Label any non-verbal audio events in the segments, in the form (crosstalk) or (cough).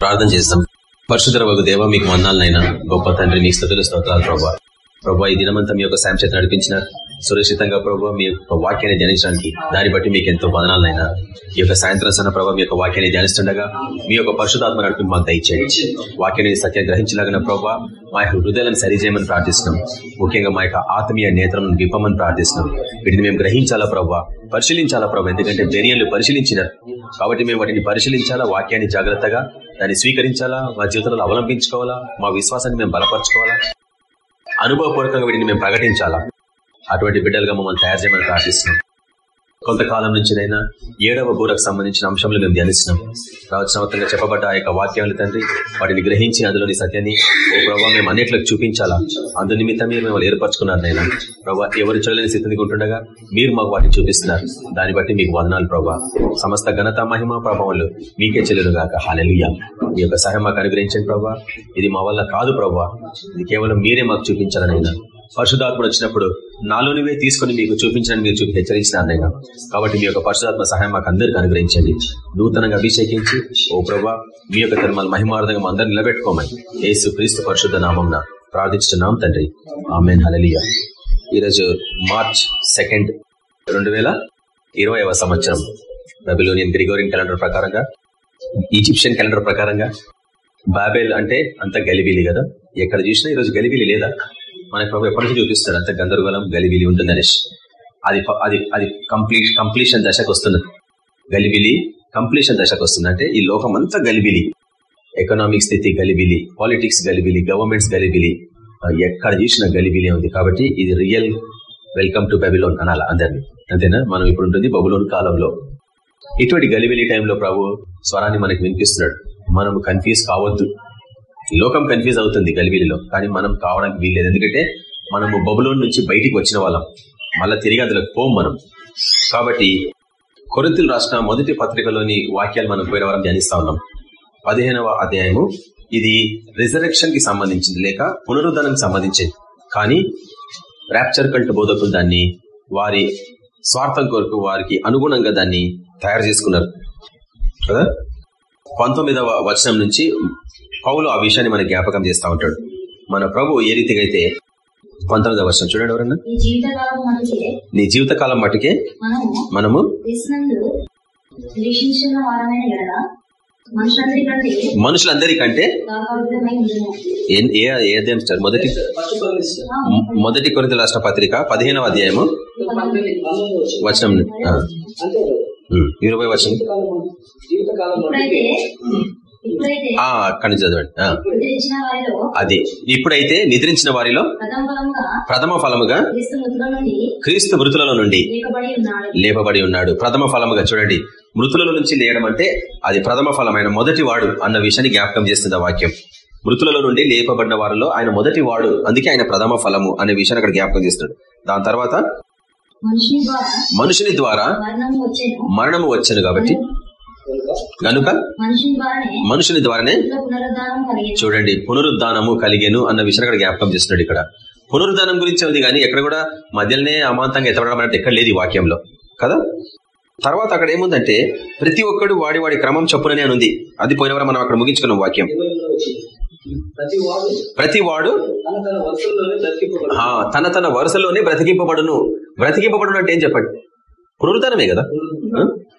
ప్రార్థన చేస్తాం. పరిశుధర వగు దేవ మీకు వందాలనైనా గొప్ప తండ్రి నీ స్థుతులు స్తోత్రాలు ప్రభావ ప్రభు ఈ దినమంతా మీ యొక్క సాయం చేత నడిపించిన సురక్షితంగా ప్రభు మీ యొక్క వాక్యాన్ని ధ్యానించడానికి దాన్ని బట్టి మీకు ఎంతో వదనాలైనా ఈ యొక్క సాయంత్రం సన్న ప్రభావ మీ యొక్క వాక్యాన్ని ధ్యానిస్తుండగా మీ యొక్క పరిశుధాత్మ నడిపి మాకు దయచేయండి. వాక్యాన్ని సత్యం గ్రహించలాగిన ప్రభావ మా యొక్క హృదయాలను సరిచేయమని ప్రార్థిస్తున్నాం. ముఖ్యంగా మా యొక్క ఆత్మీయ నేత్రం విప్పమని ప్రార్థిస్తున్నాం. వీటిని మేము గ్రహించాలా ప్రభావ పరిశీలించాలా ప్రభావ ఎందుకంటే బెరియన్లు పరిశీలించినారు. కాబట్టి మేము వాటిని పరిశీలించాలా? వాక్యాన్ని జాగ్రత్తగా దాన్ని స్వీకరించాలా? మా జీవితంలో అవలంబించుకోవాలా? మా విశ్వాసాన్ని మేము బలపరచుకోవాలా? అనుభవపూర్వకంగా వీటిని మేము ప్రకటించాలా? అటువంటి బిడ్డలుగా మమ్మల్ని తయారు చేయమని ప్రార్థిస్తున్నాం. కొంతకాలం నుంచినైనా ఏడవ బూరకు సంబంధించిన అంశంలో మేము ధ్యానిస్తున్నాం. ప్రవచనవతంగా చెప్పబడ్డ ఆ యొక్క వాక్యాలు తండ్రి వాటిని గ్రహించి అందులోని సత్యాన్ని ఓ ప్రభావ మేము అన్నిట్లకు చూపించాలా? అందు నిమిత్తం మీరు మేము ఏర్పరచుకున్నారు నైనా. ప్రభావ ఎవరు చూడలేని స్థితిని ఉంటుండగా మీరు మాకు వాటిని చూపిస్తున్నారు. దాన్ని బట్టి మీకు వదనాలు ప్రభావ సమస్త ఘనత మహిమ ప్రభావాలు మీకే చెల్లెలు గాక. హాలెలుయ మీ యొక్క సహాయం మాకు అనుగ్రహించండి ప్రభావ ఇది మా వల్ల కాదు ప్రభావ ఇది కేవలం మీరే మాకు చూపించాలనైనా. పరిశుధాత్మ వచ్చినప్పుడు నాలోనివే తీసుకుని మీకు చూపించడానికి మీరు చూపి హెచ్చరించినారనైనా కాబట్టి మీ యొక్క పరిశుధాత్మ సహాయం మాకు అందరికి అనుగ్రహించండి. నూతనంగా అభిషేకించి ఓ ప్రభా మీ యొక్క ధర్మాల మహిమార్థంగా అందరు నిలబెట్టుకోమని ఏసు క్రీస్తు పరిశుద్ధ నామం ప్రార్థించున్నాం తండ్రి. ఆమెన్. హలలియ ఈరోజు మార్చ్ సెకండ్ రెండు వేల ఇరవైవ సంవత్సరం. బబిలోనియన్ గ్రిగోరియన్ క్యాలెండర్ ప్రకారంగా ఈజిప్షియన్ క్యాలెండర్ ప్రకారంగా బాబేల్ అంటే అంత గలిబిలి కదా? ఎక్కడ చూసినా ఈరోజు గలిబిలి లేదా? మనకి ప్రభు ఎప్పటి నుంచి చూపిస్తారు అంత గందరగోళం గలిబిలి ఉంటుంది అనేసి. అది అది అది కంప్లీట్ కంప్లీషన్ దశకు వస్తున్నది. గలిబిలి కంప్లీషన్ దశకు వస్తుంది. అంటే ఈ లోకం అంతా గలిబిలి. ఎకనామిక్ స్థితి గలిబిలి పాలిటిక్స్ గలిబిలి గవర్నమెంట్స్ గలిబిలి ఎక్కడ చూసిన గలిబిలి ఉంది. కాబట్టి ఇది రియల్ వెల్కమ్ టు బబిలోన్ అనాల అందరినీ. అంతేనా? మనం ఇప్పుడు ఉంటుంది బబులోన్ కాలంలో. ఇటువంటి గలిబిలి టైంలో ప్రభు స్వరాన్ని మనకి వినిపిస్తున్నాడు. మనం కన్ఫ్యూజ్ కావద్దు. లోకం కన్ఫ్యూజ్ అవుతుంది గలిబిలిలో. కానీ మనం కావడానికి వీల్లేదు. ఎందుకంటే మనము బబులోన్ నుంచి బయటికి వచ్చిన వాళ్ళం. మళ్ళా తిరిగి అందులోకి పోం మనం. కాబట్టి కొరింతలు రాసిన మొదటి పత్రికలోని వాక్యాలు మనం పోయిన వారం ధ్యానిస్తా ఉన్నాం. పదిహేనవ అధ్యాయము. ఇది రిజర్వేషన్కి సంబంధించింది లేక పునరుద్ధరణకు సంబంధించింది కానీ ర్యాప్చర్ కల్ట్ బోధకులు దాన్ని వారి స్వార్థం కొరకు వారికి అనుగుణంగా దాన్ని తయారు చేసుకున్నారు. కదా? పంతొమ్మిదవ వచనం నుంచి పౌలు ఆ విషయాన్ని మన జ్ఞాపకం చేస్తా ఉంటాడు. మన ప్రభు ఏ రీతిగా అయితే పంతొమ్మిదవ వర్షం చూడండి ఎవరన్నా? నీ జీవితకాలం మటుకే మనము మనుషులందరికంటే ఏ అధ్యాయం సార్? మొదటి మొదటి కొరింత రాష్ట్ర పత్రిక పదిహేనవ అధ్యాయము. వచనం ఇరవై వచనం. అక్కడి నుంచి చదవండి. అది. ఇప్పుడైతే నిద్రించిన వారిలో ప్రథమ ఫలముగా క్రీస్తు మృతులలో నుండి లేపబడి ఉన్నాడు. ప్రథమ ఫలముగా చూడండి. మృతులలో నుంచి లేయడం అంటే అది ప్రథమ ఫలమైన మొదటి వాడు అన్న విషయాన్ని జ్ఞాపకం చేస్తుంది ఆ వాక్యం. మృతులలో నుండి లేపబడిన వారిలో ఆయన మొదటి వాడు అందుకే ఆయన ప్రథమ ఫలము అనే విషయాన్ని అక్కడ జ్ఞాపకం చేస్తున్నాడు. దాని తర్వాత మనుషుని ద్వారా మరణము వచ్చాను. కాబట్టి కనుక మనుషుని ద్వారానే చూడండి పునరుద్ధానము కలిగేను అన్న విషయం అక్కడ జ్ఞాపకం చేస్తున్నాడు ఇక్కడ. పునరుద్ధానం గురించి ఉంది కానీ ఎక్కడ కూడా మధ్యలోనే అమాంతంగా ఎత్తపడడం అంటే ఎక్కడ లేదు ఈ వాక్యంలో. కదా? తర్వాత అక్కడ ఏముందంటే ప్రతి ఒక్కడు వాడి వాడి క్రమం చొప్పుననే అని ఉంది. అది పోయినవరం మనం అక్కడ ముగించుకున్నాం వాక్యం. ప్రతి వాడు తన తన వరుసలోనే బ్రతికింపబడును. బ్రతికింపబడును అంటే ఏం చెప్పండి? పునరుద్ధరణమే కదా?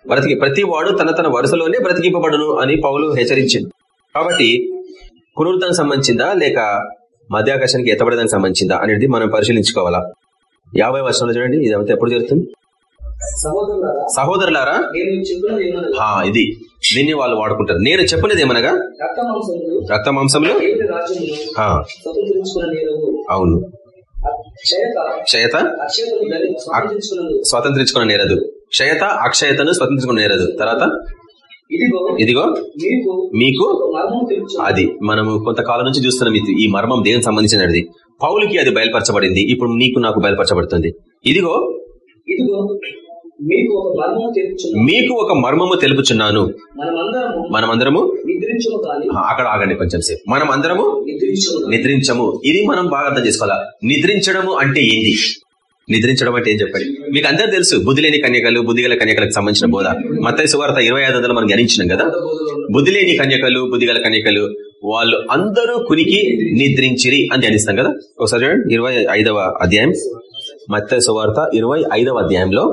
బ్రతికి ప్రతి వాడు తన తన వరుసలోనే బ్రతికింపబడును అని పౌలు హెచ్చరించింది కాబట్టి పునరుద్ధరణ సంబంధించిందా లేక మధ్యాకాశానికి ఎత్తబడదానికి సంబంధించిందా అనేది మనం పరిశీలించుకోవాలా? యాభై వర్షంలో చూడండి ఇదంతా ఎప్పుడు జరుగుతుంది? సహోదరులారా ఇది. దీన్ని వాళ్ళు వాడుకుంటారు. నేను చెప్పినది ఏమనగా? రక్త మాంసంలో అవును. క్షయత? స్వతంత్రించుకున్న నేరదు. క్షయత అక్షయతను స్వతంత్రించుకున్న నేరదు తర్వాత? ఇదిగో మీకు అది మనము కొంతకాలం నుంచి చూస్తున్నాం ఈ మర్మం దేనికి సంబంధించినది? పౌలుకి అది బయలుపరచబడింది. ఇప్పుడు నీకు నాకు బయలుపరచబడుతుంది. ఇదిగో మీకు ఒక మర్మము తెలుపుచున్నాను. మనమందరము అక్కడ ఆగండి కొంచెం సేపు. మనం అందరము నిద్రించము. ఇది మనం బాగా అర్థం చేసుకోవాలా? నిద్రించడము అంటే ఏంది? నిద్రించడం అంటే ఏం చెప్పండి? మీకు అందరూ తెలుసు బుద్ధి లేని కన్యకలు బుద్ధిగల కన్యకలకు సంబంధించిన బోధ. మత్తయి సువార్త ఇరవై ఐదు వందలు మనం ధ్యానించినాం కదా? బుద్ధి లేని కన్యకలు బుద్ధిగల కన్యకలు వాళ్ళు అందరూ కునికి నిద్రించిరి అని ధ్యానిస్తాం కదా? ఒకసారి చూడండి ఇరవై ఐదవ అధ్యాయం. మత్తయి సువార్త ఇరవై ఐదవ అధ్యాయంలో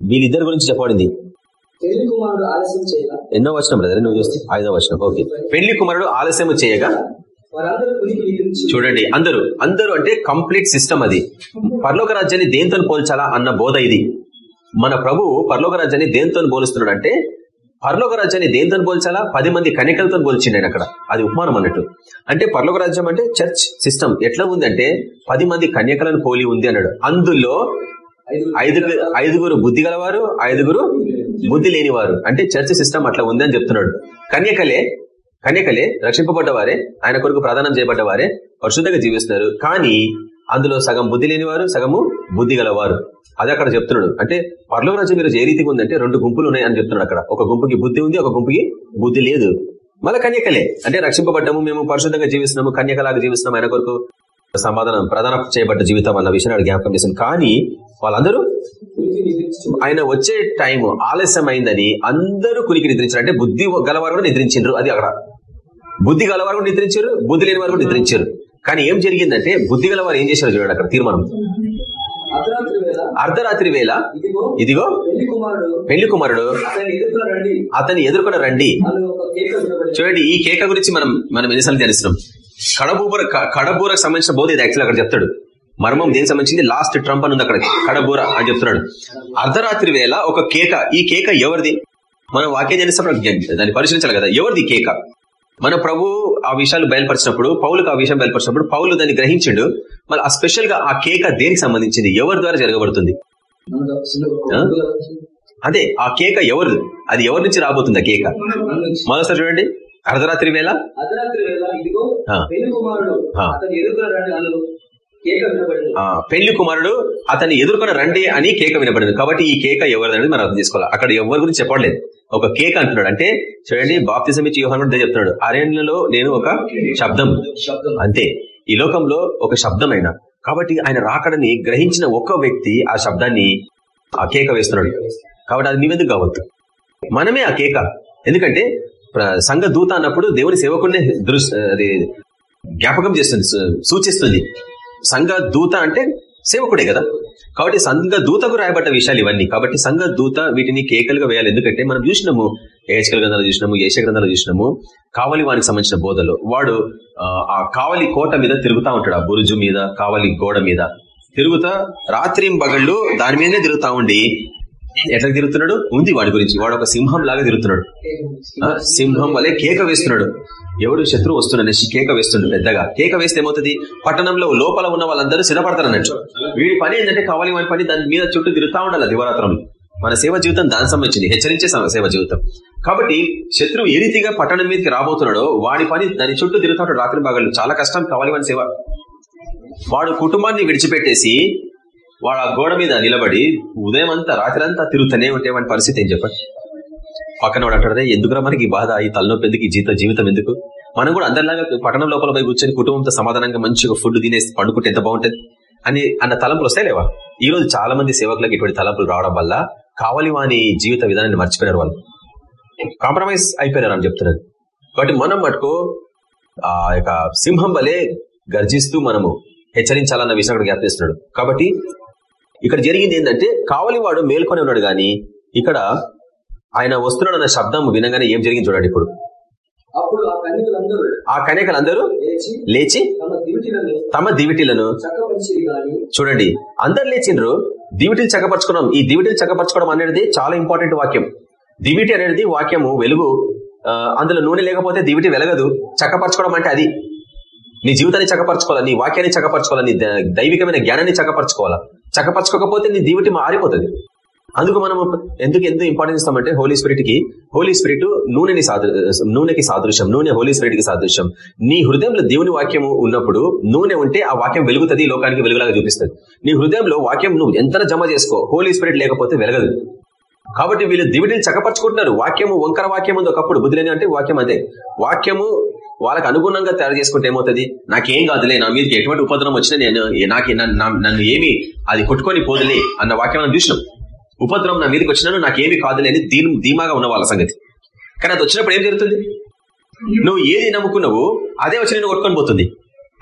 వీళ్ళిద్దరి గురించి చెప్పబడింది. ఎన్నో వచనం బ్రదర్ నువ్వు చూస్తే? ఐదవ వచనం ఓకే. పెళ్ళి కుమారుడు ఆలస్యం చేయగా చూడండి అందరూ అందరూ అంటే కంప్లీట్ సిస్టమ్ అది. పర్లోక రాజ్యాన్ని దేంతో పోల్చాలా అన్న బోధ ఇది. మన ప్రభు పర్లోక రాజ్యాన్ని దేంతో పోలుస్తున్నాడు అంటే పర్లోక రాజ్యాన్ని దేంతో పోల్చాలా? పది మంది కనికలతో పోల్చిండి ఆయన అక్కడ. అది ఉపమానం అన్నట్టు. అంటే పర్లోక రాజ్యం అంటే చర్చ్ సిస్టమ్. ఎట్లా ఉందంటే పది మంది కన్యకలను పోలి ఉంది అన్నాడు. అందులో ఐదుగురు ఐదుగురు బుద్ధి గలవారు ఐదుగురు బుద్ధి లేనివారు. అంటే చర్చ్ సిస్టమ్ అట్లా ఉంది అని చెప్తున్నాడు. కన్యకలే కన్యకలే రక్షింపబడ్డవారే ఆయన కొరకు ప్రదానం చేయబడ్డవారే పరిశుద్ధంగా జీవిస్తున్నారు. కానీ అందులో సగం బుద్ధి లేనివారు సగము బుద్ధి గలవారు. అది అక్కడ చెప్తున్నాడు. అంటే పర్లో రాజ్యం మీరు ఏ రీతిగా ఉందంటే రెండు గుంపులు ఉన్నాయి అని చెప్తున్నాడు అక్కడ. ఒక గుంపుకి బుద్ధి ఉంది ఒక గుంపుకి బుద్ధి లేదు. మళ్ళీ కన్యకలే. అంటే రక్షింపబడ్డము మేము పరిశుద్ధంగా జీవిస్తున్నాము కన్యకలాగా జీవిస్తున్నాం ఆయన కొరకు సమాధానం ప్రధాన చేయబడ్డ జీవితం అన్న విషయాన్ని జ్ఞాపకం చేశాను కానీ వాళ్ళందరూ ఆయన వచ్చే టైం ఆలస్యం అయిందని అందరూ కులికి నిద్రించారు. అంటే బుద్ధి గలవారు కూడా నిద్రించారు అది అక్కడ బుద్ధి గలవారు కూడా నిద్రించారు బుద్ధి లేని వారు కూడా నిద్రించారు. కానీ ఏం జరిగిందంటే బుద్ధి గలవారు ఏం చేశారు చూడండి అక్కడ తీర్మానం. అర్ధరాత్రి వేళ ఇదిగో పెళ్ళి కుమారుడు. పెళ్ళి కుమారుడు అతని ఎదుర్కొన రండి. అతన్ని చూడండి ఈ కేక గురించి మనం మనం ఎన్నిసార్లు ధ్యానిస్తున్నాం. కడబూర కడబూరకు సంబంధించిన బోధ ఇది యాక్చువల్ అక్కడ చెప్తాడు. మర్మం దేనికి సంబంధించింది? లాస్ట్ ట్రంప్ అని ఉంది అక్కడ. కడబూర అని చెప్తున్నాడు. అర్ధరాత్రి వేళ ఒక కేక ఈ కేక ఎవరిది? మనం వాక్యం ధ్యానిస్తున్నప్పుడు దాన్ని పరిశీలించాలి కదా. ఎవరిది కేక? మన ప్రభు ఆ విషయాలు బయలుపరిచినప్పుడు పౌలుకు ఆ విషయం బయలుపరిచినప్పుడు పౌలు దాన్ని గ్రహించిండు. మరి ఆ స్పెషల్గా ఆ కేక దేనికి సంబంధించింది? ఎవరి ద్వారా జరగబడుతుంది? అదే ఆ కేక ఎవరు అది ఎవరి నుంచి రాబోతుంది ఆ కేక. మరోసారి చూడండి. అర్ధరాత్రి వేళ. పెళ్ళి కుమారుడు ఆ. అతని ఎదుర్కొన రండి అని కేక వినబడింది. అతన్ని కాబట్టి ఈ కేక ఎవరిదని మనం అర్థం చేసుకోవాలి. అక్కడ ఎవరి గురించి చెప్పట్లేదు ఒక కేక అంటున్నాడు. అంటే చూడండి బాప్తిజం ఇచ్చి యోహాన్ కూడా చెప్తున్నాడు. అరణ్యలో నేను ఒక శబ్దం. అంతే. ఈ లోకంలో ఒక శబ్దమైన. కాబట్టి ఆయన రాకడని గ్రహించిన ఒక్క వ్యక్తి ఆ శబ్దాన్ని ఆ కేక వేస్తున్నాడు. కాబట్టి అది నీవెందుకు కావద్దు? మనమే ఆ కేక. ఎందుకంటే సంఘ దూత అన్నప్పుడు దేవుని సేవకుడినే దృశ్ అది జ్ఞాపకం చేస్తుంది సూ- సూచిస్తుంది. సంఘ దూత అంటే సేవకుడే కదా. కాబట్టి సంఘ దూతకు రాయబడ్డ విషయాలు ఇవన్నీ. కాబట్టి సంఘ దూత వీటిని కేకలుగా వేయాలి. ఎందుకంటే మనం చూసినాము ఏహెచ్కల్ గ్రంథాలు చూసినాము ఏష గ్రంథాలు చూసినాము కావలి వానికి సంబంధించిన బోధలు. వాడు ఆ, కావలి కోట మీద తిరుగుతా ఉంటాడు ఆ బురుజు మీద కావలి గోడ మీద. తిరుగుతా రాత్రి బగళ్ళు దాని మీదనే తిరుగుతా ఉండి ఎట్లా తిరుగుతున్నాడు? ఉంది వాడి గురించి. వాడు ఒక సింహం లాగా తిరుగుతున్నాడు. సింహం వలె కేక వేస్తున్నాడు. ఎవడు శత్రువు వస్తున్నాడనేసి కేక వేస్తుండు పెద్దగా. కేక వేస్తే ఏమవుతుంది? పట్టణంలో లోపల ఉన్న వాళ్ళందరూ సిద్ధపడతారు అన్నట్టు. వీడి పని ఏంటంటే కావాలి వాడి పని దాని మీద చుట్టూ తిరుగుతా ఉండాలి దివరాత్రం మన సేవ జీవితం దానికి సంబంధించింది. హెచ్చరించే సేవ జీవితం. కాబట్టి శత్రువు ఏ రీతిగా పట్టణం మీదకి రాబోతున్నాడో వాడి పని దాని చుట్టూ తిరుగుతాడు రాత్రి భాగాలు చాలా కష్టం కావాలి వాడి సేవ. వాడు కుటుంబాన్ని విడిచిపెట్టేసి వాడు ఆ గోడ మీద నిలబడి ఉదయం అంతా రాత్రి అంతా తిరుగుతూనే ఉంటేమని పరిస్థితి ఏం చెప్పండి? పక్కన వాడు అంటాడే ఎందుకురా మనకి ఈ బాధ? ఈ తలనొప్పి ఎందుకు? ఈ జీవిత జీవితం ఎందుకు? మనం కూడా అందరిలాగా పట్టణం లోపల పోయి కూర్చొని కుటుంబంతో సమాధానంగా మంచిగా ఫుడ్ తినేసి పండుకుంటే ఎంత బాగుంటది? అని అన్న తలంపులు వస్తాయి లేవా? ఈ రోజు చాలా మంది సేవకులకు ఇటువంటి తలంపులు రావడం వల్ల కావాలి వాని జీవిత విధానాన్ని మర్చిపోయారు వాళ్ళు. కాంప్రమైజ్ అయిపోయినారు అని చెప్తున్నారు కాబట్టి మనం మటుకు ఆ యొక్క సింహం వలె గర్జిస్తూ మనము హెచ్చరించాలన్న విషయం అక్కడ జ్ఞాపిస్తున్నాడు కాబట్టి ఇక్కడ జరిగింది ఏంటంటే కావలి వాడు మేల్కొని ఉన్నాడు గాని ఇక్కడ ఆయన వస్తున్నాడు అన్న శబ్దం వినగానే ఏం జరిగింది చూడండి ఇప్పుడు. ఆ కన్యకులందరూ లేచి తమ దివిటీలను చూడండి అందరు లేచిండ్రు దివిటీలు చక్కపరచుకోవడం ఈ దివిటీలు చక్కపరచుకోవడం అనేది చాలా ఇంపార్టెంట్ వాక్యం. దివిటి అనేది వాక్యము వెలుగు అందులో నూనె లేకపోతే దివిటి వెలగదు. చక్కపరచుకోవడం అంటే అది. నీ జీవితాన్ని చక్కపరచుకోవాలా నీ వాక్యాన్ని చక్కపరచుకోవాలా నీ దైవికమైన జ్ఞానాన్ని చక్కపరచుకోవాలా? చక్కపరచుకోకపోతే నీ దీవిటి మారిపోతుంది. అందుకు మనం ఎందుకు ఎంత ఇంపార్టెన్స్ ఇస్తామంటే హోలీ స్పిరిట్కి హోలీ స్పిరిట్ నూనెని సాదృ నూనెకి సాదృశ్యం నూనె హోలీ స్పిరిట్కి సాదృశ్యం. నీ హృదయంలో దేవుని వాక్యము ఉన్నప్పుడు నూనె ఉంటే ఆ వాక్యం వెలుగుతుంది ఈ లోకానికి వెలుగులాగా చూపిస్తుంది. నీ హృదయంలో వాక్యం నువ్వు ఎంత జమ చేసుకో హోలీ స్పిరిట్ లేకపోతే వెలగదు. కాబట్టి వీళ్ళు దివిడిని చక్కపరచుకుంటున్నారు వాక్యము వంకర వాక్యం ఉంది ఒకప్పుడు బుద్ధులేని అంటే వాక్యం అదే. వాక్యము వాళ్ళకి అనుగుణంగా తయారు చేసుకుంటే ఏమవుతుంది? నాకేం కాదులే నా మీదకి ఎటువంటి ఉపద్రవం వచ్చినా నేను నాకు నన్ను ఏమి అది కొట్టుకొని పోదులే అన్న వాక్యం మనం చూసినాం. ఉపద్రవం నా మీదకి వచ్చినాను నాకేమి కాదులే అని దీని ధీమాగా ఉన్న వాళ్ళ సంగతి. కానీ అది వచ్చినప్పుడు ఏం జరుగుతుంది? నువ్వు ఏది నమ్ముకున్నావు అదే వచ్చి నేను కొట్టుకొని పోతుంది.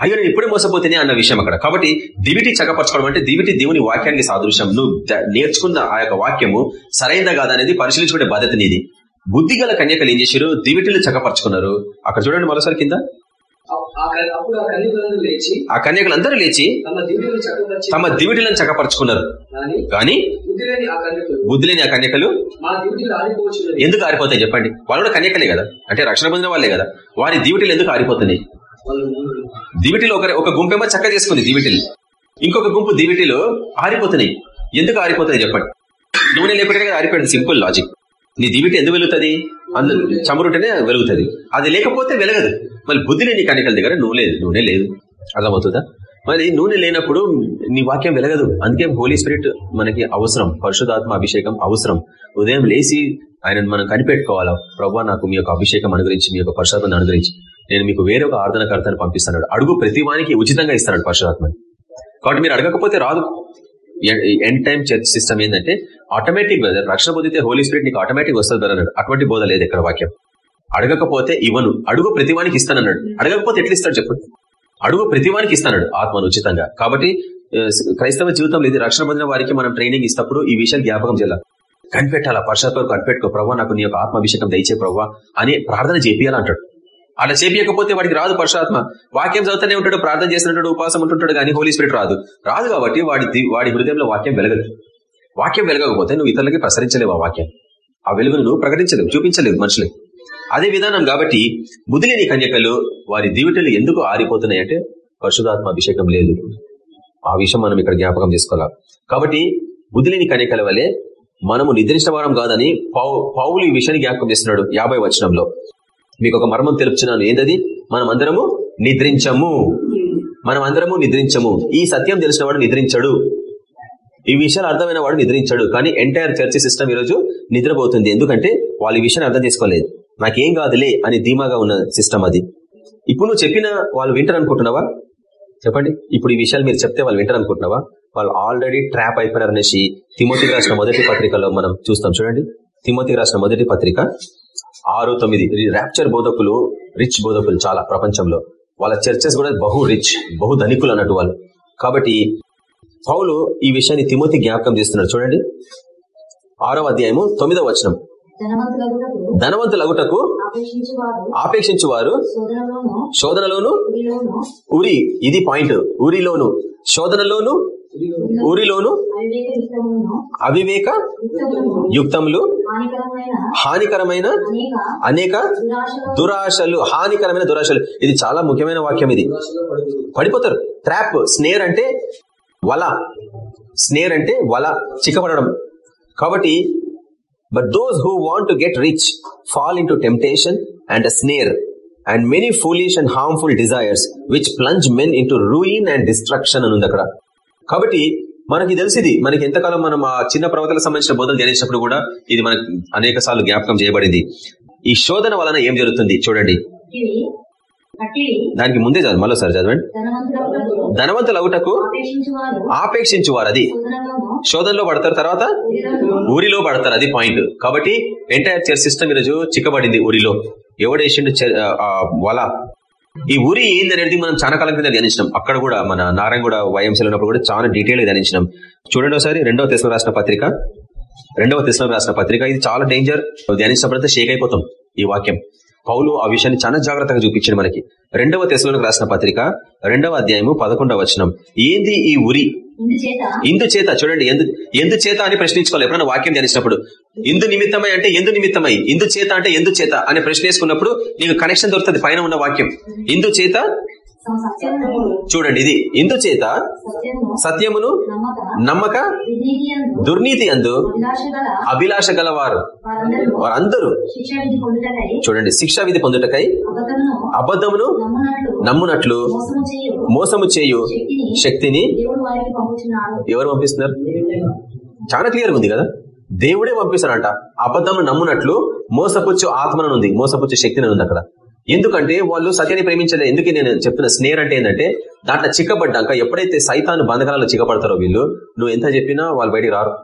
అయ్యో నేను ఇప్పుడే మోసపోతేనే అన్న విషయం అక్కడ. కాబట్టి దివిటి చక్కపరచుకోవడం అంటే దివిటి దేవుని వాక్యానికి సాదృశ్యం. నువ్వు నేర్చుకున్న ఆ యొక్క వాక్యము సరైనదా కాదనేది అనేది పరిశీలించుకునే బాధ్యత నీది. బుద్ధి గల కన్యకలు ఏం చేశారు? దివిటిని చక్కపరుచుకున్నారు. అక్కడ చూడండి మరోసారి కింద. ఆ కన్యకులందరూ లేచి తమ దివిటిలను చక్కపరుచుకున్నారు. కానీ బుద్ధి లేని ఆ కన్యకులు ఎందుకు ఆరిపోతాయి చెప్పండి? వాళ్ళు కూడా కన్యకలే కదా? అంటే రక్షణ పొందిన వాళ్ళే కదా? వారి దివిటిలు ఎందుకు ఆరిపోతున్నాయి? దివిటిలో ఒక ఒక గుంపేమో చక్క చేసుకుంది దివిటిలు ఇంకొక గుంపు దివిటిలో ఆరిపోతున్నాయి. ఎందుకు ఆరిపోతాయి చెప్పండి? నూనె కదా ఆరిపోయింది. Simple logic. నీ దివిటి ఎందుకు వెలుగుతుంది? అందులో చమురుంటేనే వెలుగుతుంది. అది లేకపోతే వెలగదు. మళ్ళీ బుద్ధి లేని కనికల దగ్గర నూనె లేదు. నూనె లేదు. అర్థమవుతుందా? మరి నూనె లేనప్పుడు నీ వాక్యం వెలగదు. అందుకే హోలీ స్పిరిట్ మనకి అవసరం. పరిశుధాత్మ అభిషేకం అవసరం. ఉదయం లేచి ఆయనను మనం కనిపెట్టుకోవాలా? ప్రభు నాకు మీ యొక్క అభిషేకం అనుగ్రహించి మీ యొక్క పరిశుధాత్మను అనుగ్రహించి. నేను మీకు వేరే ఒక ఆర్ధనకర్తను పంపిస్తున్నాడు. అడుగు ప్రతివానికి ఉచితంగా ఇస్తున్నాడు పరిశుధాత్మని కాబట్టి మీరు అడగకపోతే రాదు. ఎండ్ టైం చర్చ్ సిస్టమ్ ఏంటంటే ఆటోమేటిక్ బ్రదర్ రక్షణ పొందితే హోలీ స్పిరిట్ నీకు ఆటోమేటిక్ వస్తుంది బ్రదర్ అన్నాడు. అటువంటి బోధ లేదు ఇక్కడ వాక్యం. అడగకపోతే ఇవ్వను. అడుగు ప్రతివానికి ఇస్తానన్నాడు. అడగకపోతే ఎట్లా ఇస్తాడు చెప్పండి అడుగు ప్రతివానికి ఇస్తాడు ఆత్మను ఉచితంగా. కాబట్టి క్రైస్తవ జీవితంలో ఇది రక్షణ పొందిన వారికి మనం ట్రైనింగ్ ఇస్తప్పుడు ఈ విషయాలు జ్ఞాపకం చేయాలి. కనిపెట్టాలా పశ్చాత్తాపం కనిపెట్టుకో. ప్రభావ నాకు నీ యొక్క ఆత్మాభిషేకం దయచే ప్రభావ అని ప్రార్థన చేపియాలంటాడు. అలా చేపియకపోతే వాడికి రాదు పరశురాత్మ. వాక్యం చదువుతూనే ఉంటాడు ప్రార్థన చేస్తున్నట్టు ఉపాసం ఉంటుంటాడు కానీ హోలీ స్పిరిట్ రాదు. రాదు కాబట్టి వాడి వాడి హృదయంలో వాక్యం వెలగదు. వాక్యం వెలగకపోతే నువ్వు ఇతరులకి ప్రసరించలేవు ఆ వాక్యం. ఆ వెలుగును నువ్వు ప్రకటించలేవు చూపించలేవు మనుషులకి. అదే విధానం కాబట్టి ముదిలేని కన్యకలు వారి దివిటలు ఎందుకు ఆరిపోతున్నాయి అంటే పరిశుధాత్మ అభిషేకం లేదు. ఆ విషయం మనం ఇక్కడ జ్ఞాపకం చేసుకోవాలి? కాబట్టి బుద్ధిలేని కన్యకల వలె మనము నిద్రించిన వారం కాదని పౌ- పౌలు ఈ విషయాన్ని జ్ఞాపకం చేస్తున్నాడు యాభై వచనంలో. మీకు ఒక మర్మం తెలుపుచున్నాను. ఏంటది మనం అందరము నిద్రించము. మనం అందరము నిద్రించము. ఈ సత్యం తెలిసిన వాడు నిద్రించడు. ఈ విషయాలు అర్థమైన వాడు నిద్రించాడు. కానీ ఎంటైర్ చర్చ్ సిస్టమ్ ఈ రోజు నిద్రపోతుంది. ఎందుకంటే వాళ్ళు ఈ విషయాన్ని అర్థం చేసుకోలేదు. నాకేం కాదులే అని ధీమాగా ఉన్న సిస్టమ్ అది. ఇప్పుడు నువ్వు చెప్పిన వాళ్ళు వింటారు అనుకుంటున్నావా చెప్పండి. ఇప్పుడు ఈ విషయాలు మీరు చెప్తే వాళ్ళు వింటారు అనుకుంటున్నావా వాళ్ళు ఆల్రెడీ ట్రాప్ అయిపోయినారు అనేసి తిమోతికి రాసిన మొదటి పత్రికలో మనం చూస్తాం. చూడండి. తిమోతికి రాసిన మొదటి పత్రిక ఆరు తొమ్మిది. ర్యాప్చర్ బోధకులు రిచ్ బోధకులు చాలా ప్రపంచంలో. వాళ్ళ చర్చెస్ కూడా బహు రిచ్ బహు ధనికులు అన్నట్టు వాళ్ళు. కాబట్టి పౌలు ఈ విషయాన్ని తిమోతి జ్ఞాపకం చేస్తున్నాడు. చూడండి. ఆరవ అధ్యాయము తొమ్మిదవ వచనం. ధనవంతులగుటకు ఆపేక్షించు వారు శోధనలోను ఉరి. ఇది పాయింట్. ఉరిలోను శోధనలోను ఉరిలోను అవివేక యుక్తములు హానికరమైన అనేక దురాశలు హానికరమైన దురాశలు. ఇది చాలా ముఖ్యమైన వాక్యం ఇది. పడిపోతారు. ట్రాప్ స్నేర్ అంటే వల. స్నేర్ అంటే వల చిక్కపడడం కాబట్టి but those who want to get rich fall into temptation and snare and many foolish and harmful desires which plunge men into ruin and destruction అని ఉంది అక్కడ. కాబట్టి మనకి తెలిసింది మనకి ఎంతకాలం మనం ఆ చిన్న ప్రవర్తనకు సంబంధించిన బోధలు ధ్యానించినప్పుడు కూడా ఇది మనకు అనేక సార్లు జ్ఞాపకం చేయబడింది. ఈ శోధన వలన ఏం జరుగుతుంది చూడండి. దానికి ముందే చదవండి మరోసారి చదవండి. ధనవంతులగుటకు ధనవంతులు అవుటకు ఆపేక్షించువారు అది. శోధనలో పడతారు తర్వాత? ఊరిలో పడతారు అది పాయింట్. కాబట్టి ఎంటైర్ చర్చ్ సిస్టమ్ ఈరోజు చిక్కబడింది ఊరిలో. ఎవడేసిండు ఆ, వల? ఈ ఊరి ఏందనేది మనం చాలా కాలం కింద ధ్యానించినాం. అక్కడ కూడా మన నారాయణగూడ వైఎంసీలో ఉన్నప్పుడు కూడా చాలా డీటెయిల్గా ధ్యానించినాం. చూడండి ఒకసారి రెండవ తెశలో రాసిన పత్రిక. రెండవ తెశలో రాసిన పత్రిక. ఇది చాలా డేంజర్ ధ్యానించినప్పుడంతా షేక్ అయిపోతాం ఈ వాక్యం. పౌలు ఆ విషయాన్ని చాలా జాగ్రత్తగా చూపించింది మనకి. రెండవ తెశలోనికి రాసిన పత్రిక రెండవ అధ్యాయము పదకొండవ వచనం. ఏంది ఈ ఉరి ఇందుచేత ఇందు చేత చూడండి ఎందు ఎందు చేత అని ప్రశ్నించుకోవాలి. ఎప్పుడైనా వాక్యం ధ్యానించినప్పుడు. ఇందు నిమిత్తమై అంటే ఎందు నిమిత్తమై? ఇందు చేత అంటే ఎందు చేత? అనే ప్రశ్న వేసుకున్నప్పుడు నీకు కనెక్షన్ దొరుకుతుంది పైన ఉన్న వాక్యం. ఇందు చేత? చూడండి ఇది ఇందు చేత సత్యమును నమ్మక దుర్నీతి అందు అభిలాష గలవారు. వారందరూ చూడండి శిక్షా విధి పొందుటకై అబద్ధమును నమ్మునట్లు మోసము చేయు శక్తిని ఎవరు పంపిస్తున్నారు? చాలా క్లియర్ ఉంది కదా? దేవుడే పంపిస్తాడంట. అబద్ధం నమ్మునట్లు మోసపుచ్చు ఆత్మను ఉంది మోసపుచ్చు శక్తిని ఉంది అక్కడ. ఎందుకంటే వాళ్ళు సత్యాన్ని ప్రేమించలేదు ఎందుకే నేను చెప్తున్న స్నేహర్ అంటే ఏంటంటే దాంట్లో చిక్కబడ్డాక ఎప్పుడైతే సైతాను బంధకాలలో చిక్కబడతారో వీళ్ళు నువ్వు ఎంత చెప్పినా వాళ్ళు బయటికి రారు.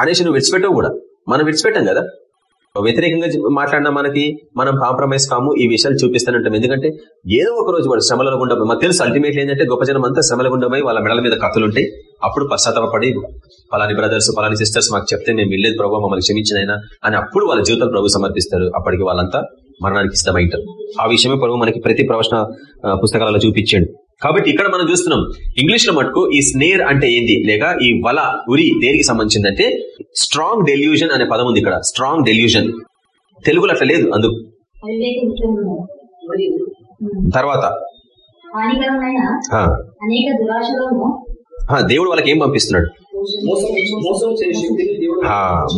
అనేసి నువ్వు విడిచిపెట్టవు కూడా. మనం విడిచిపెట్టాం కదా. వ్యతిరేకంగా మాట్లాడినా మనకి మనం కాంప్రమైజ్ కాము ఈ విషయాలు చూపిస్తానంటాం. ఎందుకంటే ఏదో ఒక రోజు వాడు శ్రమల గుండా మాకు తెలుసు అల్టిమేట్లీ ఏంటంటే గొప్ప జనం అంతా శ్రమల గుండమై వాళ్ళ మెడల మీద కత్తులు ఉంటాయి. అప్పుడు పశ్చాత్తాపడి పలాని బ్రదర్స్ పలాని సిస్టర్స్ మాకు చెప్తే మేము వెళ్ళేది ప్రభావ మమ్మల్ని క్షమించినైనా అని అప్పుడు వాళ్ళ జీవితాలు ప్రభు సమర్పిస్తారు. అప్పటికి వాళ్ళంతా మరణానికి సిద్ధమైంటారు. ఆ విషయమే ప్రభు మనకి ప్రతి ప్రవచన పుస్తకాలలో చూపించాడు. కాబట్టి ఇక్కడ మనం చూస్తున్నాం ఇంగ్లీష్లో మటుకు ఈ స్నేర్ అంటే ఏంది? లేక ఈ వల ఉరి దేనికి సంబంధించిందంటే స్ట్రాంగ్ డెల్యూజన్ అనే పదం ఉంది ఇక్కడ. స్ట్రాంగ్ డెల్యూజన్ తెలుగులో అట్లా లేదు అందుకు తర్వాత. దేవుడు వాళ్ళకి ఏం పంపిస్తున్నాడు?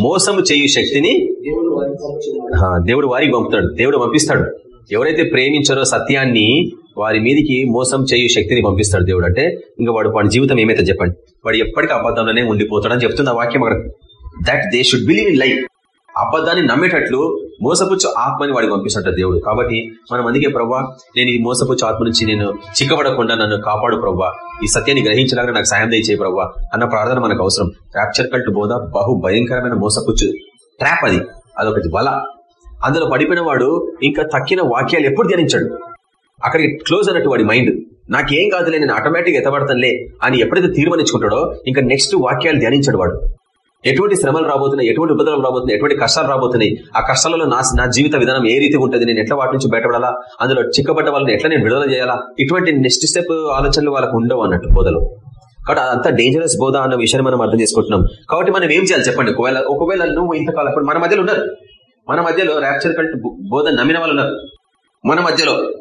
మోసము చేయు శక్తిని దేవుడు వారికి పంపుతాడు దేవుడు పంపిస్తాడు. ఎవరైతే ప్రేమించారో సత్యాన్ని వారి మీదికి మోసం చేయు శక్తిని పంపిస్తాడు దేవుడు. అంటే ఇంకా వాడు వాడి జీవితం ఏమైతే చెప్పండి? వాడు ఎప్పటికీ అబద్ధంలోనే ఉండిపోతాడని చెప్తుంది ఆ వాక్యం అక్కడ. That they should believe in life అబద్ధాన్ని నమ్మేటట్లు మోసపుచ్చు ఆత్మని వాడికి పంపిస్తాడు దేవుడు. కాబట్టి మనం అందుకే ప్రవ్వా నేను ఈ మోసపుచ్చు ఆత్మ నుంచి నేను చిక్కబడకుండా నన్ను కాపాడు ప్రవ్వా. ఈ సత్యాన్ని గ్రహించడానికి నాకు సాయం దయచేయి ప్రవ్వా అన్న ప్రార్థన మనకు అవసరం. ర్యాప్చర్ కల్ట్ బోధ బహు భయంకరమైన మోసపుచ్చు ట్రాప్ అది. అదొకటి బల అందులో పడిపోయిన వాడు ఇంకా తక్కిన వాక్యాలు ఎప్పుడు ధ్యానించాడు. అక్కడికి క్లోజ్ అన్నట్టు వాడి మైండ్ నాకేం కాదులే నేను ఆటోమేటిక్గా ఎత్తబడతానులే అని ఎప్పుడైతే తీర్మానించుకుంటాడో ఇంకా నెక్స్ట్ వాక్యాలు ధ్యానించాడు వాడు. ఎటువంటి శ్రమలు రాబోతున్నాయి ఎటువంటి ఉపద్రవాలు రాబోతున్నాయి ఎటువంటి కష్టాలు రాబోతున్నాయి ఆ కష్టాలలో నా నా జీవిత విధానం ఏ రీతి ఉంటుంది నేను ఎట్లా వాటి నుంచి బయటపడాలా అందులో చిక్కబడ్డ వాళ్ళని ఎట్లా నేను విడుదల చేయాలా ఇటువంటి నెక్స్ట్ స్టెప్ ఆలోచనలు వాళ్ళకు ఉండవు అన్నట్టు బోధలు. కాబట్టి అదంతా డేంజరస్ బోధ అన్న విషయాన్ని మనం అర్థం చేసుకుంటున్నాం. కాబట్టి మనం ఏం చేయాలి చెప్పండి? ఒకవేళ ఒకవేళ నువ్వు ఇంతకాలప్పుడు మన మధ్యలో ఉన్నారు. మన మధ్యలో ర్యాప్చర్ కంటే బోధ నమ్మిన వాళ్ళు ఉన్నారు. మన మధ్యలో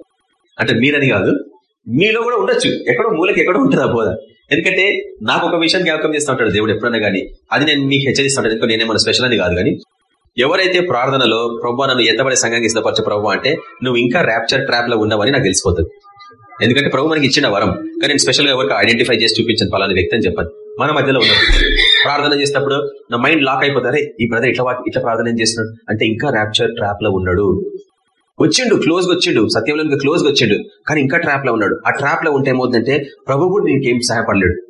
అంటే మీరని కాదు మీలో కూడా ఉండొచ్చు. ఎక్కడో మూలకి ఎక్కడో ఉంటుంది ఆ బోధ. ఎందుకంటే నాకు ఒక విషయం జ్ఞాపకం చేస్తూ ఉంటాడు దేవుడు ఎప్పుడైనా కానీ అది నేను మీకు హెచ్చరిస్తాను ఎందుకంటే నేనేమన్నా స్పెషల్ అని కాదు కానీ ఎవరైతే ప్రార్థనలో ప్రభు నన్ను ఎత్తబడే సంఘానికి ఇష్టపరచు ప్రభు అంటే నువ్వు ఇంకా ర్యాప్చర్ ట్రాప్లో ఉన్నావని నాకు తెలిసిపోతుంది ఎందుకంటే ప్రభు మనకి ఇచ్చిన వరం. కానీ నేను స్పెషల్గా ఎవరికి ఐడెంటిఫై చేసి చూపించాను. పలాని వ్యక్తి అని చెప్పాను. మన మధ్యలో ఉన్నాడు ప్రార్థన చేసినప్పుడు నా మైండ్ లాక్ అయిపోతారే ఈ బ్రదర్ ఇట్లా ఇట్లా ప్రార్థన ఏం చేస్తున్నాడు? అంటే ఇంకా ర్యాప్చర్ ట్రాప్లో ఉన్నాడు. వచ్చిండు క్లోజ్గా వచ్చిండు సత్యంలో క్లోజ్గా వచ్చిండు కానీ ఇంకా ట్రాప్లో ఉన్నాడు. ఆ ట్రాప్లో ఉంటే ఏమవుతుందంటే ప్రభు కూడా నీకేం సహాయపడలేడు.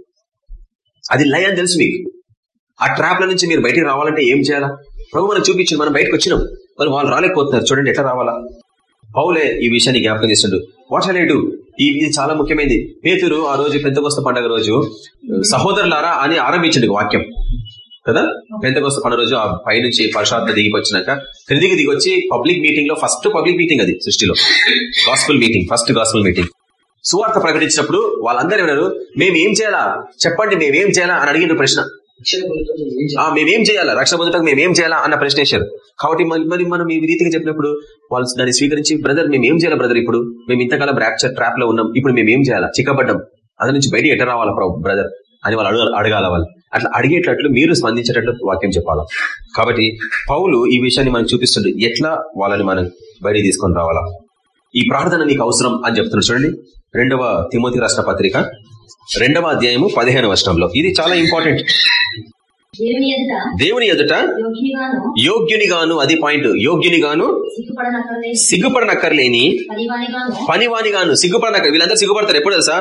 అది లై అని తెలుసు మీకు. ఆ ట్రాప్ నుంచి మీరు బయటికి రావాలంటే ఏం చేయాలా? ప్రభు మనం చూపించింది మనం బయటకు వచ్చినాం. మరి వాళ్ళు రాలేకపోతున్నారు. చూడండి ఎట్లా రావాలా? పౌలే ఈ విషయాన్ని జ్ఞాపకం చేస్తుండు. వాట్ ఐ ఇది చాలా ముఖ్యమైనది. పేతురు ఆ రోజు పెద్దకొస్త పండగ రోజు సహోదరులారా అని ఆరంభించండి వాక్యం. కదా? పెద్దకొస్త పండుగ రోజు ఆ పైనుంచి పరిశాత్మ దిగిపోచ్చినాక క్రిందికి దిగొచ్చి పబ్లిక్ మీటింగ్లో ఫస్ట్ పబ్లిక్ మీటింగ్ అది సృష్టిలో. Gospel meeting first gospel meeting సువార్త ప్రకటించినప్పుడు వాళ్ళందరూ ఏమన్నారు? మేము ఏం చేయాలా? చెప్పండి మేమేం చేయాలా? అని అడిగిన ప్రశ్న. మేమేం చేయాలా? రక్షణ పొందటకు మేమేం చేయాలా? అన్న ప్రశ్న వేశారు. కాబట్టి మరి మనం ఈ రీతిగా చెప్పినప్పుడు వాళ్ళు దాన్ని స్వీకరించి బ్రదర్ మేము ఏం చేయాలా బ్రదర్ ఇప్పుడు? మేము ఇంతకాలం ర్యాప్చర్ ట్రాప్లో ఉన్నాం. ఇప్పుడు మేము ఏం చేయాలా? చిక్కబడ్డం. అది నుంచి బయట ఎట్ట రావాలా బ్రదర్? అని వాళ్ళు అడగ అడగాల వాళ్ళు. అట్లా అడిగేటట్లు మీరు స్పందించేటట్లు వాక్యం చెప్పాలా. కాబట్టి పౌలు ఈ విషయాన్ని మనకు చూపిస్తుండే. ఎట్లా వాళ్ళని మనం బయట తీసుకొని రావాలా? ఈ ప్రార్థన నీకు అవసరం అని చెప్తున్నాడు. చూడండి. రెండవ తిమోతి రాష్ట్ర పత్రిక. రెండవ అధ్యాయము పదిహేను వర్షంలో ఇది చాలా ఇంపార్టెంట్. దేవుని ఎదుట యోగ్యునిగాను అది పాయింట్. యోగ్యునిగాను సిగ్గుపడనక్కర్లేని పనివానిగాను సిగ్గుపడనక్క వీళ్ళంతా సిగ్గుపడతారు. ఎప్పుడు తెలుసా?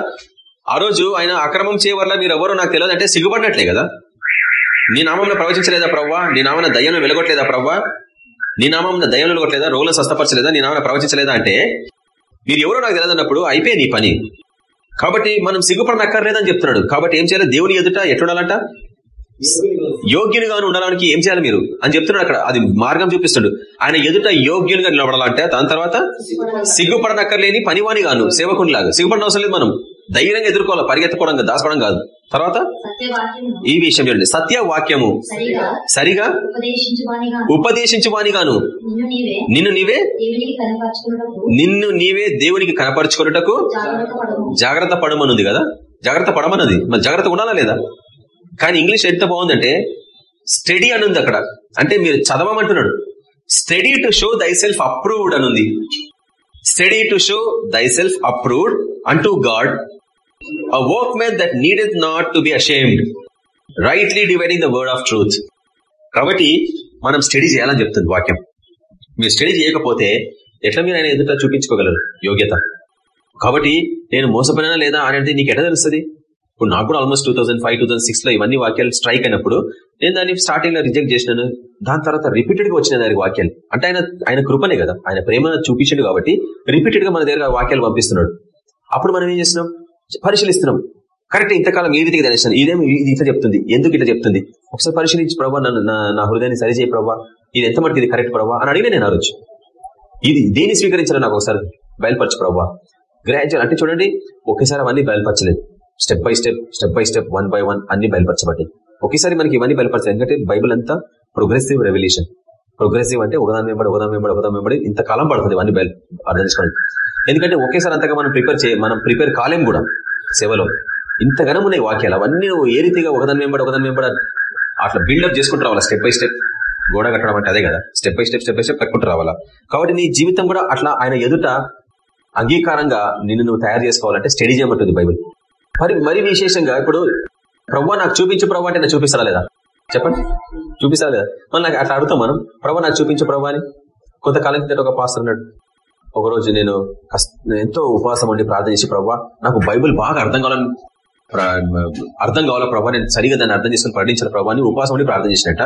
ఆ రోజు ఆయన అక్రమం చేయవర్లా మీరు ఎవరో నాకు తెలియదు. అంటే సిగ్గుపడినట్లే కదా. నీ నామంలో ప్రవచించలేదా ప్రవ్వా? నీ నామన దయ్యం వెలగొట్టలేదా ప్రవ్వా? నీ నామం దయ్యం వెలగొట్టలేదా? రోగులను స్వస్థపరచలేదా? నీ నామన ప్రవచించలేదా? అంటే మీరు ఎవరో నాకు తెలియదు అన్నప్పుడు అయిపోయి నీ పని. కాబట్టి మనం సిగ్గుపడనక్కర్లేదని చెప్తున్నాడు. కాబట్టి ఏం చేయాలి? దేవుని ఎదుట ఎట్లుండాలంట? యోగ్యునిగాను ఉండడానికి ఏం చేయాలి మీరు? అని చెప్తున్నాడు అక్కడ. అది మార్గం చూపిస్తాడు. ఆయన ఎదుట యోగ్యునిగా నిలబడాలంటే దాని తర్వాత సిగ్గుపడనక్కర్లేని పనివానిగాను సేవకునిలాగా. సిగ్గుపడిన అవసరం లేదు మనం. ధైర్యంగా ఎదుర్కోవాలి పరిగెత్తుకోవడం కాదు, దాచుకోవడం కాదు. తర్వాత? ఈ విషయం చూడండి. సత్య వాక్యము సరిగా? ఉపదేశించువానిగాను. నిన్ను నీవే. నిన్ను నీవే? దేవునికి కనపరచుకున్నటకు. జాగ్రత్త పడమనుంది కదా? జాగ్రత్త పడమన్నది మరి జాగ్రత్త ఉండాలా లేదా? కానీ ఇంగ్లీష్ ఎంత బాగుందంటే స్టడీ అనుంది అక్కడ. అంటే మీరు చదవమంటున్నాడు. Study to show thyself approved అనుంది. Study to show thyself approved అంటూ God a workman that needeth not to be ashamed rightly dividing the word of truth కాబట్టి మనం స్టడీ చేయాలని చెప్తుంది వాక్యం. మీరు స్టడీ చేయకపోతే ఎట్లా మీరు ఆయన ఎదుట చూపించుకోగలరు? యోగ్యత. కాబట్టి నేను మోసపోయినా లేదా అనేది నీకు ఎట్లా తెలుస్తుంది? ఇప్పుడు నాకు కూడా almost two thousand five two thousand సిక్స్లో ఇవన్నీ వాక్యాలు స్ట్రైక్ అయినప్పుడు నేను దాన్ని స్టార్టింగ్లో రిజెక్ట్ చేసినాను. దాని తర్వాత రిపీటెడ్గా వచ్చిన దానికి వాక్యాలు. అంటే ఆయన ఆయన కృపనే కదా. ఆయన ప్రేమ చూపించండు కాబట్టి రిపీటెడ్గా మన దగ్గర వాక్యాలు పంపిస్తున్నాడు. అప్పుడు మనం ఏం చేస్తున్నాం పరిశీలిస్తున్నాం. కరెక్ట్ ఇంతకాలం ఏ రీతిగా తెలిసాను ఇదేమి ఇది ఇట్లా చెప్తుంది? ఎందుకు ఇట్లా చెప్తుంది? ఒకసారి పరిశీలించి ప్రభావ నన్ను నా- నా హృదయాన్ని సరిచేయ ప్రభావ ఇది ఎంత మటుకు ఇది కరెక్ట్ ప్రభావ అని అడిగిన నేను అరవచ్చు ఇది దేన్ని స్వీకరించాలి నాకు ఒకసారి. బయలుపరచు ప్రభావ గ్రాడ్యువల్ అంటే చూడండి ఒకేసారి అవన్నీ బయలుపరచలేదు. Step by step step by step one by one అన్ని బయలుపరచబడ్డాయి. ఒకేసారి మనకి ఇవన్నీ బయలుపరచాలి ఎందుకంటే బైబిల్ అంతా ప్రోగ్రెసివ్ రెవల్యూషన్ ప్రోగ్రెసివ్ అంటే ఒకదాని వెంబడి ఒకదాని వెంబడి ఒకదాని వెంబడి ఇంత కాలం పడుతుంది ఇవన్నీ బయలు అర్థం చేసుకోండి. ఎందుకంటే ఒకేసారి అంతగా మనం ప్రిపేర్ చేయ మనం ప్రిపేర్ కాలేం కూడా. సేవలో. ఇంతగానం ఉన్నాయి వాక్యాలు అవన్నీ నువ్వు ఏ రీతిగా ఒకదాని వెంబడి ఒకదాని వెంబడి అట్లా బిల్డప్ చేసుకుంటూ రావాలా స్టెప్ బై స్టెప్ గోడ కట్టడం అంటే అదే కదా. Step by step step by step కట్టుకుంటూ రావాలా. కాబట్టి నీ జీవితం కూడా అట్లా ఆయన ఎదుట అంగీకారంగా నిన్ను నువ్వు తయారు చేసుకోవాలంటే స్టడీ చేయమంటుంది బైబిల్. మరి మరి విశేషంగా ఇప్పుడు ప్రభు నాకు చూపించు ప్రభు అంటే నాకు చూపిస్తారా లేదా? చెప్పండి. చూపిస్తారా లేదా? మరి నాకు అట్లా అడుగుతాం మనం. ప్రభు నాకు చూపించు ప్రభు అని కొంతకాలం కిందట ఒక పాస్టర్ ఉన్నాడు. ఒకరోజు నేను ఎంతో ఉపవాసం ఉండి ప్రార్థన చేసి నాకు బైబిల్ బాగా అర్థం కావాలని అర్థం కావాలా ప్రభా? నేను సరిగా దాన్ని అర్థం చేసుకుని ప్రకటించిన ప్రభాని ఉపవాసం ఉండి ప్రార్థన చేసినట్ట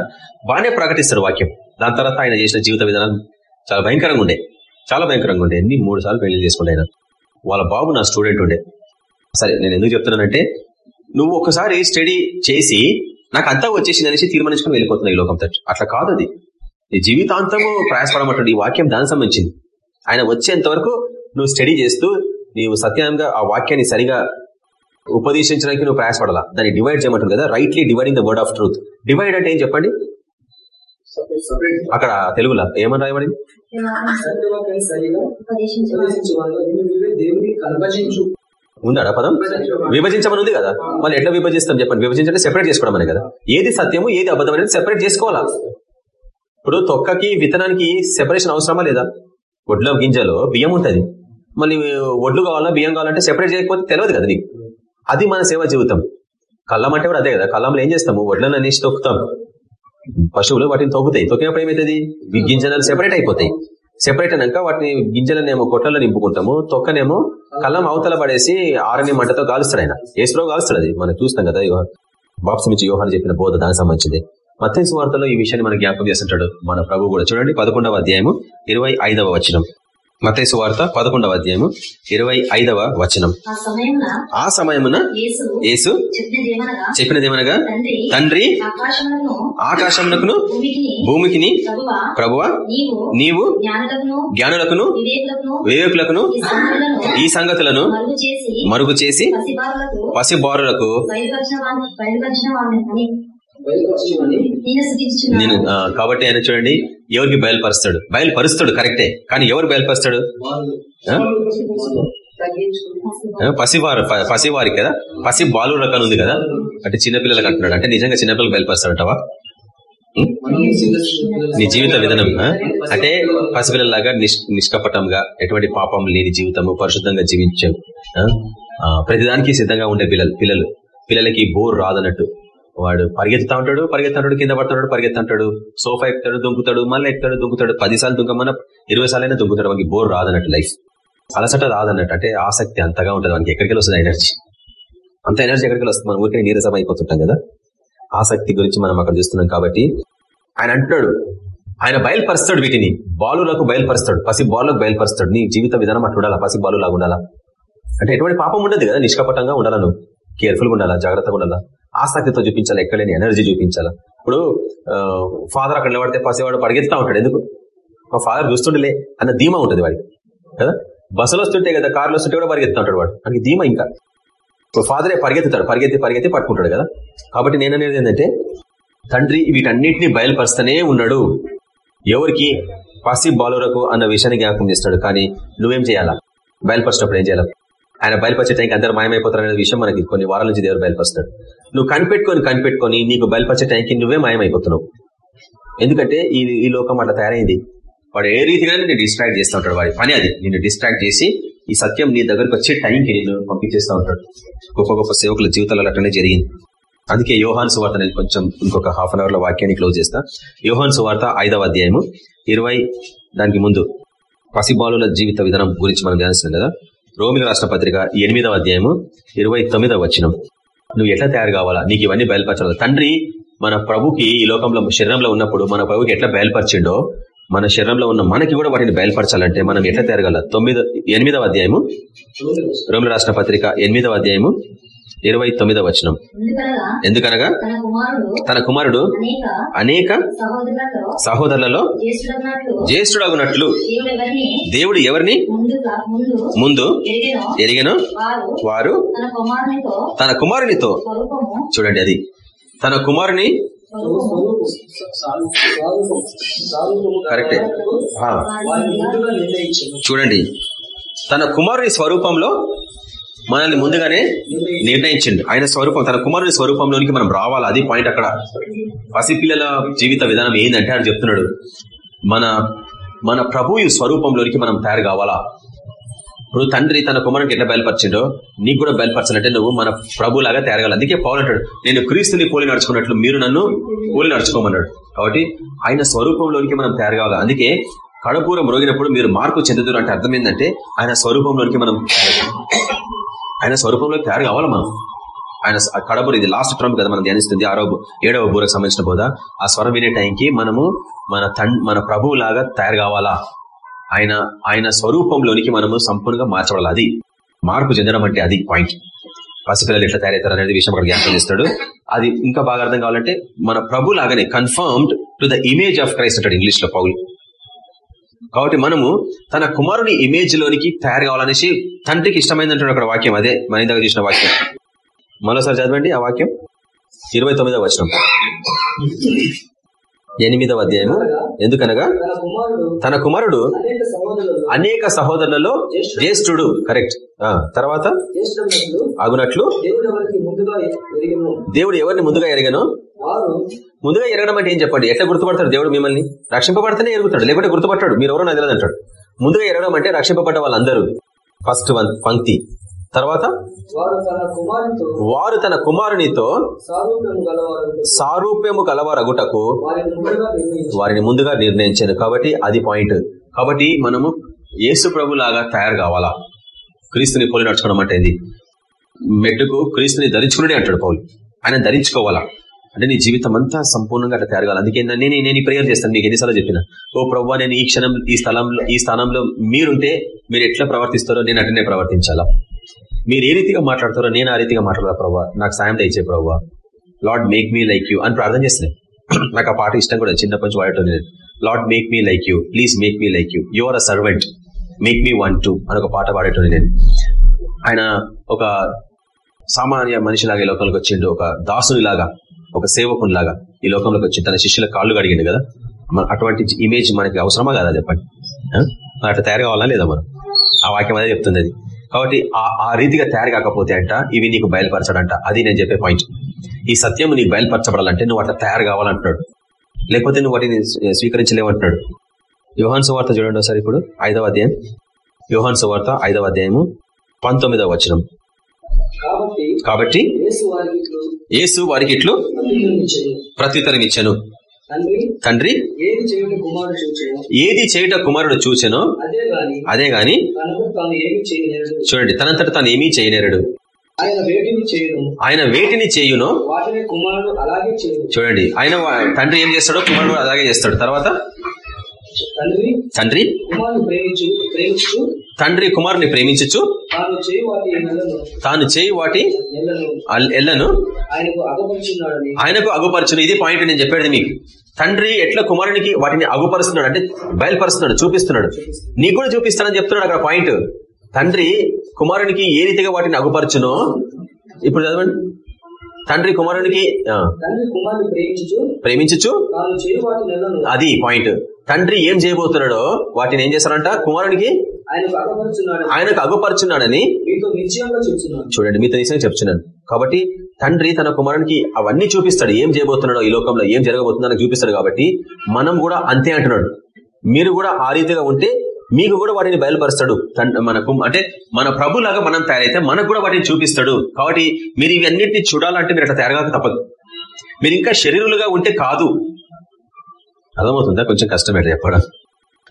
బాగానే ప్రకటిస్తారు వాక్యం. దాని తర్వాత ఆయన చేసిన జీవిత విధానం చాలా భయంకరంగా ఉండే. చాలా భయంకరంగా ఉండే. ఎన్ని మూడు సార్లు పెళ్ళి చేసుకుంటే ఆయన. వాళ్ళ బాబు నా స్టూడెంట్ ఉండే. సరే నేను ఎందుకు చెప్తున్నానంటే నువ్వు ఒకసారి స్టడీ చేసి నాకు అంతా వచ్చేసింది అనేసి తీర్మానించుకుని వెళ్ళిపోతున్నావు ఈ లోకం తట్టు అట్లా కాదు అది. నీ జీవితాంతము ప్రయాసపడమంటుంది ఈ వాక్యం దానికి సంబంధించింది. ఆయన వచ్చేంత వరకు నువ్వు స్టడీ చేస్తూ నీవు సత్యంగా ఆ వాక్యాన్ని సరిగా ఉపదేశించడానికి నువ్వు ప్రయాసపడాలా? దాన్ని డివైడ్ చేయమంటుంది కదా? Rightly dividing the word of truth divide అంటే ఏం చెప్పండి? అక్కడ తెలుగులో ఏమని రాయబడింది? సత్యవాక్యాన్ని సరిగా ఉపదేశించవాలి ఉపదేశించు వాళ్ళు నిన్ను నీవే దేవుని కనపజించు ఉందా పదం? విభజించమని ఉంది కదా. మళ్ళీ ఎట్లా విభజిస్తాం చెప్పండి? విభజించంటే సెపరేట్ చేసుకోవడం అనే కదా. ఏది సత్యము ఏది అబద్ధం అనేది సెపరేట్ చేసుకోవాలా? ఇప్పుడు తొక్కకి విత్తనానికి సెపరేషన్ అవసరమా లేదా? ఒడ్లో గింజలో బియ్యం ఉంటుంది. మళ్ళీ ఒడ్లు కావాలా బియ్యం కావాలంటే సెపరేట్ చేయకపోతే తెలియదు కదా నీకు. అది మన సేవ జీవితం. కళ్ళం అంటే కూడా అదే కదా కళ్ళంలో ఏం చేస్తాము? వడ్లను అనేసి తొక్కుతాం. పశువులు వాటిని తొక్కుతాయి. తొక్కినప్పుడు ఏమవుతుంది ఈ గింజలు సెపరేట్ అయిపోతాయి. సెపరేట్ అయినాక వాటిని గింజలనేమో కొట్లలో నింపుకుంటాము. తొక్కనేమో కళ్ళం అవతల పడేసి ఆరని మంటతో కాలుస్తాడు ఆయన. ఏసులో కాలుస్తాడు అది. మనం చూస్తాం కదా బాప్స్ నుంచి యోహాన్ చెప్పిన బోధ దానికి సంబంధించింది. మత్తయి వార్తలో ఈ విషయాన్ని మన జ్ఞాపకం చేస్తుంటాడు మన ప్రభు కూడా. చూడండి పదకొండవ అధ్యాయము ఇరవై ఐదవ వచనం. మత్తయి వార్త పదకొండవ అధ్యాయము ఇరవై ఐదవ వచనం. ఆ సమయమున యేసు చెప్పినదేమనగా తండ్రి ఆకాశమునకును భూమికి భూమికిని ప్రభువా నీవు జ్ఞానులకును వివేకులకును ఈ సంగతులను మరుగు చేసి పసిబారులకు నేను కాబట్టి ఆయన చూడండి ఎవరికి బయలుపరుస్తాడు? బయలుపరుస్తాడు కరెక్టే. కానీ ఎవరు బయలుపరుస్తాడు? పసివారు. ప- పసివారికి కదా? పసి బాలు రకం ఉంది కదా? అంటే చిన్నపిల్లలకు అంటున్నాడు. అంటే నిజంగా చిన్నపిల్లలు బయలుపరుస్తాడంటవా? నీ జీవిత విధానం? అంటే పసిపిల్లలాగా నిష్ నిష్కపటంగా ఎటువంటి పాపం లేని జీవితము పరిశుద్ధంగా జీవించావు ప్రతిదానికి సిద్ధంగా ఉండే పిల్లలు పిల్లలు. పిల్లలకి బోర్ రాదన్నట్టు. వాడు పరిగెత్తుతా ఉంటాడు పరిగెత్తుంటాడు కింద పడుతున్నాడు పరిగెత్తుంటాడు సోఫా ఎక్కుతాడు దుంకుతాడు మళ్ళీ ఎక్కుతాడు దుంకుతాడు పదిసార్లు దుంకమన్నా ఇరవై సార్లు అయినా దుంకుతాడు మనకి బోర్ రాదన్నట్టు లైఫ్. అలసట రాదన్నట్టు అంటే ఆసక్తి అంతగా ఉంటుంది మనకి ఎక్కడికి వస్తుంది ఎనర్జీ అంత ఎనర్జీ ఎక్కడికి వస్తుంది మనం ఊరికే నీరసం అయిపోతుంటాం కదా. ఆసక్తి గురించి మనం అక్కడ చూస్తున్నాం కాబట్టి ఆయన అంటున్నాడు ఆయన బయలుపరుస్తాడు వీటిని. బాలులకు బయలుపరుస్తాడు పసి బాలులకు బయలుపరుస్తాడు. నీ జీవిత విధానం అట్లా ఉండాలా? పసి బాలు లాగా ఉండాలా? అంటే ఎటువంటి పాపం ఉండదు కదా నిష్కపటంగా ఉండాలా నువ్వు? కేర్ఫుల్ ఉండాలా? జాగ్రత్తగా ఉండాలా? ఆసక్తితో చూపించాలా? ఎక్కడలేని ఎనర్జీ చూపించాలా? ఇప్పుడు ఫాదర్ అక్కడ నిలబడితే పసివాడు పరిగెత్తుతా ఉంటాడు. ఎందుకు? మా ఫాదర్ చూస్తుండలే అన్న ధీమా ఉంటుంది వాడికి. కదా? బస్సులు వస్తుంటే కదా కార్లు వస్తుంటే కూడా పరిగెత్తుతా ఉంటాడు వాడు. వాడికి ధీమా ఇంకా. ఇప్పుడు ఫాదరే పరిగెత్తుతాడు పరిగెత్తి పరిగెత్తి పట్టుకుంటాడు కదా? కాబట్టి నేను ఏంటంటే తండ్రి వీటన్నిటిని బయలుపరుస్తూనే ఉన్నాడు. ఎవరికి? పసి బాలురకు అన్న విషయాన్ని జ్ఞాపకం చేస్తాడు కానీ నువ్వేం చేయాలా? బయలుపరిచినప్పుడు ఏం చేయాలా? ఆయన బయలుపరిచే టైంకి అందరూ మాయమైపోతారు అనే విషయం మనకి కొన్ని వారాల నుంచి దేవుడు బయలుపరుస్తాడు. నువ్వు కనిపెట్టుకొని కనిపెట్టుకొని నీకు బయలుపరిచే టైంకి నువ్వే మాయమైపోతున్నావు. ఎందుకంటే ఈ ఈ లోకం అట్లా తయారైంది. వాడు ఏ రీతిగా నేను డిస్ట్రాక్ట్ చేస్తూ ఉంటాడు. వాడి పని అది. నిన్ను డిస్ట్రాక్ట్ చేసి ఈ సత్యం నీ దగ్గరకు వచ్చే టైంకి నేను పంపించేస్తూ ఉంటాడు. గొప్ప గొప్ప సేవకుల జీవితాలలో అట్లనే జరిగింది. అందుకే యోహాన్ సువార్త నేను కొంచెం ఇంకొక హాఫ్ అన్ అవర్లో వాక్యాన్ని క్లోజ్ చేస్తా. యోహాన్ సువార్త ఐదవ అధ్యాయము ఇరవై దానికి ముందు పసిబాలుల జీవిత విధానం గురించి మనం ధ్యానిస్తున్నాం కదా. రోమిల రాష్ట్ర పత్రిక ఎనిమిదవ అధ్యాయము ఇరవై తొమ్మిదవ వచనం. నువ్వు ఎట్లా తయారు కావాలా? నీకు ఇవన్నీ బయలుపరచాలి? తండ్రి మన ప్రభుకి ఈ లోకంలో శరీరంలో ఉన్నప్పుడు మన ప్రభుకి ఎట్లా బయలుపరిచిండో మన శరీరంలో ఉన్న మనకి కూడా వాటిని బయలుపరచాలంటే మనం ఎట్లా తయారగాల తొమ్మిదో ఎనిమిదవ అధ్యాయము రోమిల రాష్ట్ర పత్రిక ఎనిమిదవ అధ్యాయము ఇరవై తొమ్మిదవ వచనం. ఎందుకనగా తన కుమారుడు అనేక సహోదరులలో జ్యేష్ఠుడగునట్లు దేవుడు ఎవరిని? ముందు ఎరిగినో. వారు తన కుమారునితో చూడండి అది. తన కుమారుని కరెక్టే. చూడండి. తన కుమారుని స్వరూపంలో మనల్ని ముందుగానే నిర్ణయించిండు. ఆయన స్వరూపం తన కుమారుని స్వరూపంలోనికి మనం రావాలి. అది పాయింట్ అక్కడ. పసిపిల్లల జీవిత విధానం ఏంటంటే అని చెప్తున్నాడు. మన మన ప్రభు స్వరూపంలోనికి మనం తయారు కావాలా? ఇప్పుడు తండ్రి తన కుమారునికి ఎట్లా బయలుపరిచిండో? నీకు కూడా బయలుపరచాలంటే నువ్వు మన ప్రభులాగా తయారగాలి అందుకే పౌలు అంటాడు నేను క్రీస్తుని పోలి నడుచుకున్నట్లు మీరు నన్ను పోలి నడుచుకోమన్నాడు. కాబట్టి ఆయన స్వరూపంలోనికి మనం తయారు కావాలి? అందుకే కడపూరం రోగినప్పుడు మీరు మార్పు చెందుతారు అంటే అర్థం ఏంటంటే ఆయన స్వరూపంలోనికి మనం ఆయన స్వరూపంలోకి తయారు కావాలి మనం? ఆయన స- ఇది లాస్ట్ ట్రంప్ కదా మనం ధ్యానిస్తుంది ఆరో ఏడవ బూరకు సంబంధించిన బోధ. ఆ స్వరం వినే టైంకి మనము మన తన్ మన ప్రభువు లాగా తయారు కావాలా? ఆయన ఆయన స్వరూపంలోనికి మనము సంపూర్ణంగా మార్చబడాలి? అది మార్పు చెందడం అంటే అది పాయింట్. పసిపిల్లలు ఎట్లా తయారవుతారు అనేది విషయం అక్కడ జ్ఞాపకం చేస్తాడు అది ఇంకా బాగా అర్థం కావాలంటే మన ప్రభు లాగానే conformed to the image of Christ అంటాడు ఇంగ్లీష్లో పౌలు. కాబట్టి మనము తన కుమారుని ఇమేజ్ లోనికి తయారు కావాలనేసి తండ్రికి ఇష్టమైందంటాడు అక్కడ వాక్యం అదే మన ఇందాక చూసిన వాక్యం. మరోసారి చదవండి ఆ వాక్యం. ఇరవై తొమ్మిదో వచనం. ఎనిమిదవ అధ్యాయము. ఎందుకనగా? తన కుమారుడు అనేక సహోదరులలో జ్యేష్ఠుడు. కరెక్ట్ తర్వాత? ఆగునట్లు? దేవుడు ఎవరిని ముందుగా ఎరగను? ముందుగా ఎరగడం అంటే ఏం చెప్పండి? ఎట్లా గుర్తుపడతాడు దేవుడు మిమ్మల్ని? రక్షింపబడితేనే ఎరుగుతాడు. లేకుంటే గుర్తుపట్టాడు. మీరు ఎవరో నాకు తెలియదు అంటాడు ముందుగా ఎరగడం అంటే రక్షింపబడ్డ వాళ్ళందరూ. ఫస్ట్ వన్ పంక్తి. తర్వాత? వారు తన కుమారునితో సారూప్యము కలవారగుటకు వారిని ముందుగా నిర్ణయించారు. కాబట్టి అది పాయింట్. కాబట్టి మనము యేసు ప్రభు లాగా తయారు కావాలా? క్రీస్తుని పోలి నడుచుకోవడం అంటే ఇది మెట్టుకు క్రీస్తుని ధరించుకునే అంటాడు పౌలు. ఆయన ధరించుకోవాలా? అంటే నీ జీవితం అంతా సంపూర్ణంగా అట్లా తయారు కావాలి? అందుకే నేను నేను ఈ ప్రేయర్ చేస్తాను. మీకు ఎన్నిసార్లు చెప్పిన. ఓ ప్రభు నేను ఈ క్షణం ఈ స్థలంలో ఈ స్థానంలో మీరుంటే మీరు ఎట్లా ప్రవర్తిస్తారో నేను అటనే ప్రవర్తించాలా? మీరు ఏ రీతిగా మాట్లాడతారో నేను ఆ రీతిగా మాట్లాడదా ప్రభావ నాకు సాయం దయచే ప్రభావ Lord make me like you అని ప్రార్థన చేస్తున్నాను (clears throat) నాకు ఆ పాట ఇష్టం కూడా చిన్నప్పటి నుంచి వాడటం లేదు. Lord make me like you please make me like you your a servant make me one too అని ఒక పాట పాడేటోని నేను. ఆయన ఒక సామాన్య మనిషిలాగా ఈ లోకంలోకి వచ్చిండు. ఒక దాసునిలాగా ఒక సేవకునిలాగా ఈ లోకంలోకి వచ్చి తన శిష్యుల కాళ్ళు కడిగిండు కదా. మన అటువంటి ఇమేజ్ మనకి అవసరమా కదా చెప్పండి? అట్లా తయారు కావాలా లేదా మనం? ఆ వాక్యం అదే చెప్తుంది అది. కాబట్టి ఆ ఆ రీతిగా తయారు కాకపోతే అంట ఇవి నీకు బయలుపరచడంట. అది నేను చెప్పే పాయింట్ ఈ సత్యం నీకు బయలుపరచబడాలంటే నువ్వు అట్లా తయారు కావాలంటున్నాడు. లేకపోతే నువ్వు వాటిని స్వీ- స్వీకరించలేవంటున్నాడు. యోహాన్ సువార్త చూడండి ఒకసారి ఇప్పుడు ఐదవ అధ్యాయం. యోహాన్ సువార్త ఐదవ అధ్యాయము పంతొమ్మిదవ వచనం. కాబట్టి యేసు వారికి ఇట్లు ప్రత్యుత్తరం ఇచ్చాను తండ్రి తండ్రి ఏది చేయుట కుమారుడు చూచను? అదే గాని చూడండి తనంతట తాను ఏమీ చేయనేరడు? ఆయన వేటిని చేయను? ఆయన వేటిని చేయునో? వాటిని కుమారుడు అలాగే చేయను. చూడండి ఆయన తండ్రి ఏం చేస్తాడో కుమారుడు అలాగే చేస్తాడు. తర్వాత? తండ్రి తండ్రి తండ్రి కుమారుని ప్రేమించచ్చు తాను చేయి వాటి ఎల్లను. ఆయనకు అగుపరచును. ఇది పాయింట్ నేను చెప్పేది మీకు. తండ్రి ఎట్లా కుమారునికి వాటిని అగుపరుస్తున్నాడు అంటే బయలుపరుస్తున్నాడు చూపిస్తున్నాడు. నీకు కూడా చూపిస్తానని చెప్తున్నాడు అక్కడ పాయింట్ తండ్రి కుమారునికి ఏ రీతిగా వాటిని అగుపరచునో? ఇప్పుడు చదవండి. తండ్రి కుమారునికి ప్రేమించచ్చు అది పాయింట్ తండ్రి ఏం చేయబోతున్నాడో వాటిని ఏం చేస్తాడంట కుమారునికి ఆయనకు అగపరుచున్నాడని. ఆయనకు అగుపరుచున్నాడని మీతో నిశ్చయంగా చెప్తున్నాను. చూడండి మీతో నిజంగా చెప్తున్నాను. కాబట్టి తండ్రి తన కుమారునికి అవన్నీ చూపిస్తాడు. ఏం చేయబోతున్నాడో ఈ లోకంలో ఏం జరగబోతుందో అని చూపిస్తాడు కాబట్టి మనం కూడా అంతే అంటున్నాడు. మీరు కూడా ఆ రీతిగా ఉంటే మీకు కూడా వాటిని బయలుపరుస్తాడు. మనకు అంటే మన ప్రభులాగా మనం తయారైతే మనకు కూడా వాటిని చూపిస్తాడు. కాబట్టి మీరు ఇవన్నిటిని చూడాలంటే మీరు అట్లా తయారుగా తప్పదు. మీరు ఇంకా శరీరులుగా ఉంటే కాదు. అర్థమవుతుందా? కొంచెం కష్టమే చెప్పడం.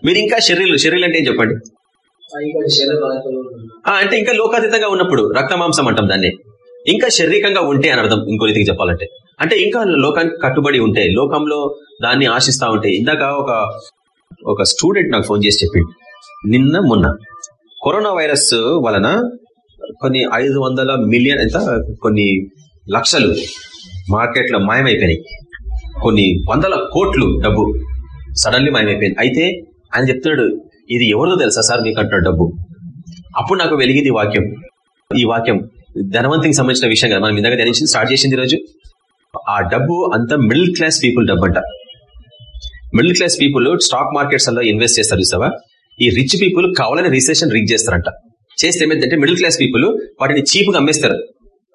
మీరు ఇంకా శరీరులు శరీరులు అంటే ఏం చెప్పండి? అంటే ఇంకా లోకాతీతంగా ఉన్నప్పుడు రక్తమాంసం అంటాం దాన్ని. ఇంకా శారీరకంగా ఉంటే అని అర్థం ఇంకో రీతికి చెప్పాలంటే. అంటే ఇంకా లోకానికి కట్టుబడి ఉంటే లోకంలో దాన్ని ఆశిస్తా ఉంటే ఇందాక ఒక ఒక స్టూడెంట్ నాకు ఫోన్ చేసి చెప్పింది నిన్న మొన్న. కరోనా వైరస్ వలన కొన్ని ఐదు వందల మిలియన్ ఎంత? కొన్ని లక్షలు మార్కెట్లో మాయమైపోయినాయి. కొన్ని వందల కోట్లు డబ్బు సడన్లీ మాయమైపోయింది. అయితే ఆయన చెప్తున్నాడు ఇది ఎవరిదో తెలుసా సార్ మీకు అంటున్న డబ్బు? అప్పుడు నాకు వెలిగింది ఈ వాక్యం. ఈ వాక్యం ధనవంతికి సంబంధించిన విషయం కదా మనం ఇందాక ధ్యానించింది స్టార్ట్ చేసింది ఈరోజు. ఆ డబ్బు అంతా మిడిల్ క్లాస్ పీపుల్ డబ్బు అంట. మిడిల్ క్లాస్ పీపుల్ స్టాక్ మార్కెట్స్లో ఇన్వెస్ట్ చేస్తారు చూసావా? ఈ రిచ్ పీపుల్ కావాలని రిసెషన్ రిగ్ చేస్తారంట. చేస్తే ఏమైందంటే మిడిల్ క్లాస్ పీపుల్ వాటిని చీప్గా అమ్మేస్తారు.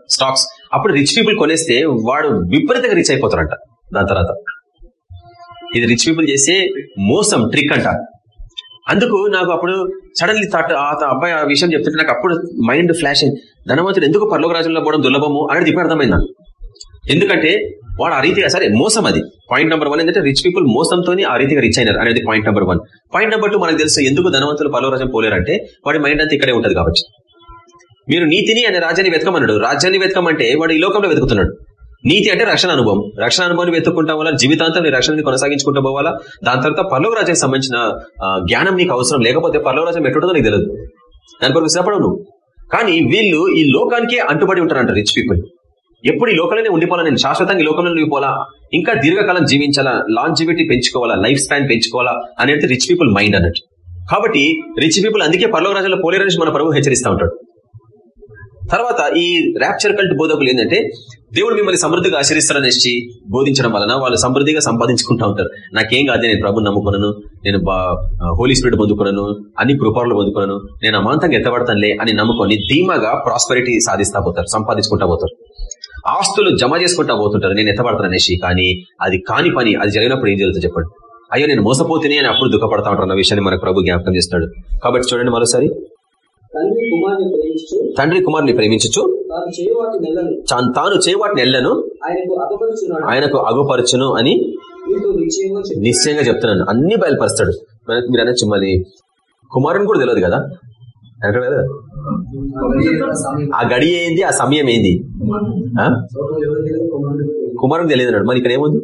స్టాక్స్ అప్పుడు రిచ్ పీపుల్ కొనేస్తే వాడు విపరీతంగా రిచ్ అయిపోతారంట. దాని తర్వాత. ఇది రిచ్ పీపుల్ చేసే మోసం ట్రిక్ అంట. అందుకు నాకు అప్పుడు సడన్లీ థాట్ ఆ అబ్బాయి ఆ విషయం చెప్తుంటే నాకు అప్పుడు మైండ్ ఫ్లాషింగ్ ధనవంతుడు ఎందుకు పర్లోక రాజ్యంలో పోవడం దుర్లభము? అనేది ఇప్పుడు అర్థమైంది నాకు. ఎందుకంటే వాడు ఆ రీతిగా సరే మోసం అది. పాయింట్ నెంబర్ వన్ ఏంటంటే రిచ్ పీపుల్ మోసంతో ఆ రీతిగా రిచ్ అయినారు అనేది point number one point number two మనకు తెలుసు ఎందుకు ధనవంతులు పర్లోక పోలేరంటే వాడి మైండ్ అంతా ఇక్కడే ఉంటుంది కాబట్టి. మీరు నీతిని అనే రాజ్యాన్ని వెతకమన్నాడు. రాజ్యాన్ని వెతకమంటే వాడు ఈ లోకంలో వెతుకుతున్నాడు. నీతి అంటే రక్షణ అనుభవం. రక్షణ అనుభవాన్ని వెతుక్కుంటాం వల్ల జీవితాంతం నీ రక్షణని కొనసాగించుకుంటూ పోవాలా? దాని తర్వాత పర్లోక రాజ్యానికి సంబంధించిన జ్ఞానం నీకు అవసరం లేకపోతే పర్లోక రాజ్యం ఎట్టుంటుందో నీకు తెలియదు దాని కొరకు శ్రపడవు నువ్వు. కానీ వీళ్ళు ఈ లోకానికే అంటుబడి ఉంటారంట రిచ్ పీపుల్ ఎప్పుడు ఈ లోకంలోనే ఉండిపోవాలా? నేను శాశ్వతంగా ఈ లోకంలో ఉండిపోవాలా? ఇంకా దీర్ఘకాలం జీవించాలా? లాంజివిటీ పెంచుకోవాలా? లైఫ్ స్పాన్ పెంచుకోవాలా? అనేది రిచ్ పీపుల్ మైండ్ అన్నట్టు. కాబట్టి రిచ్ పీపుల్ అందుకే పర్లోక రాజ్యంలో పోలేరని మన ప్రభు హెచ్చరిస్తూ ఉంటాడు. తర్వాత ఈ ర్యాప్చర్ కల్ట్ బోధకులు ఏంటంటే దేవుడు మిమ్మల్ని సమృద్ధిగా ఆశ్రయిస్తారనేసి బోధించడం వలన వాళ్ళు సమృద్ధిగా సంపాదించుకుంటా ఉంటారు. నాకేం కాదు నేను ప్రభుని నమ్ముకున్నాను నేను హోలీ స్పిరిట్ పొందుకున్నాను అన్ని కృపాలు పొందుకున్నాను నేను అమాంతంగా ఎత్తబడతానులే అని నమ్ముకొని ధీమాగా ప్రాస్పరిటీ సాధిస్తా పోతారు సంపాదించుకుంటా పోతారు. ఆస్తులు జమ చేసుకుంటా పోతుంటారు నేను ఎత్తబడతాను అనేసి కానీ అది కాని పని అది జరిగినప్పుడు ఏం జరుగుతుంది చెప్పండి. అయ్యో నేను మోసపోతేనే అని అప్పుడు దుఃఖపడతా ఉంటాను అన్న విషయాన్ని మనకు ప్రభు జ్ఞాపకం చేస్తాడు. కాబట్టి చూడండి మరోసారి. తండ్రి కుమారుని ప్రేమించు. తండ్రి కుమారుని ప్రేమించు. తాను చేయవాటిని ఎల్లను ఆయనకు అగుపరచును అని నిశ్చయంగా చెప్తున్నాను అన్ని బయలుపరుస్తాడు. మరి అనొచ్చు మళ్ళీ. కుమారుని కూడా తెలియదు కదా? కదా? ఆ గడి ఏంది? ఆ సమయం ఏంది? కుమారుని తెలియదు అన్నాడు. మరి ఇక్కడ ఏముంది?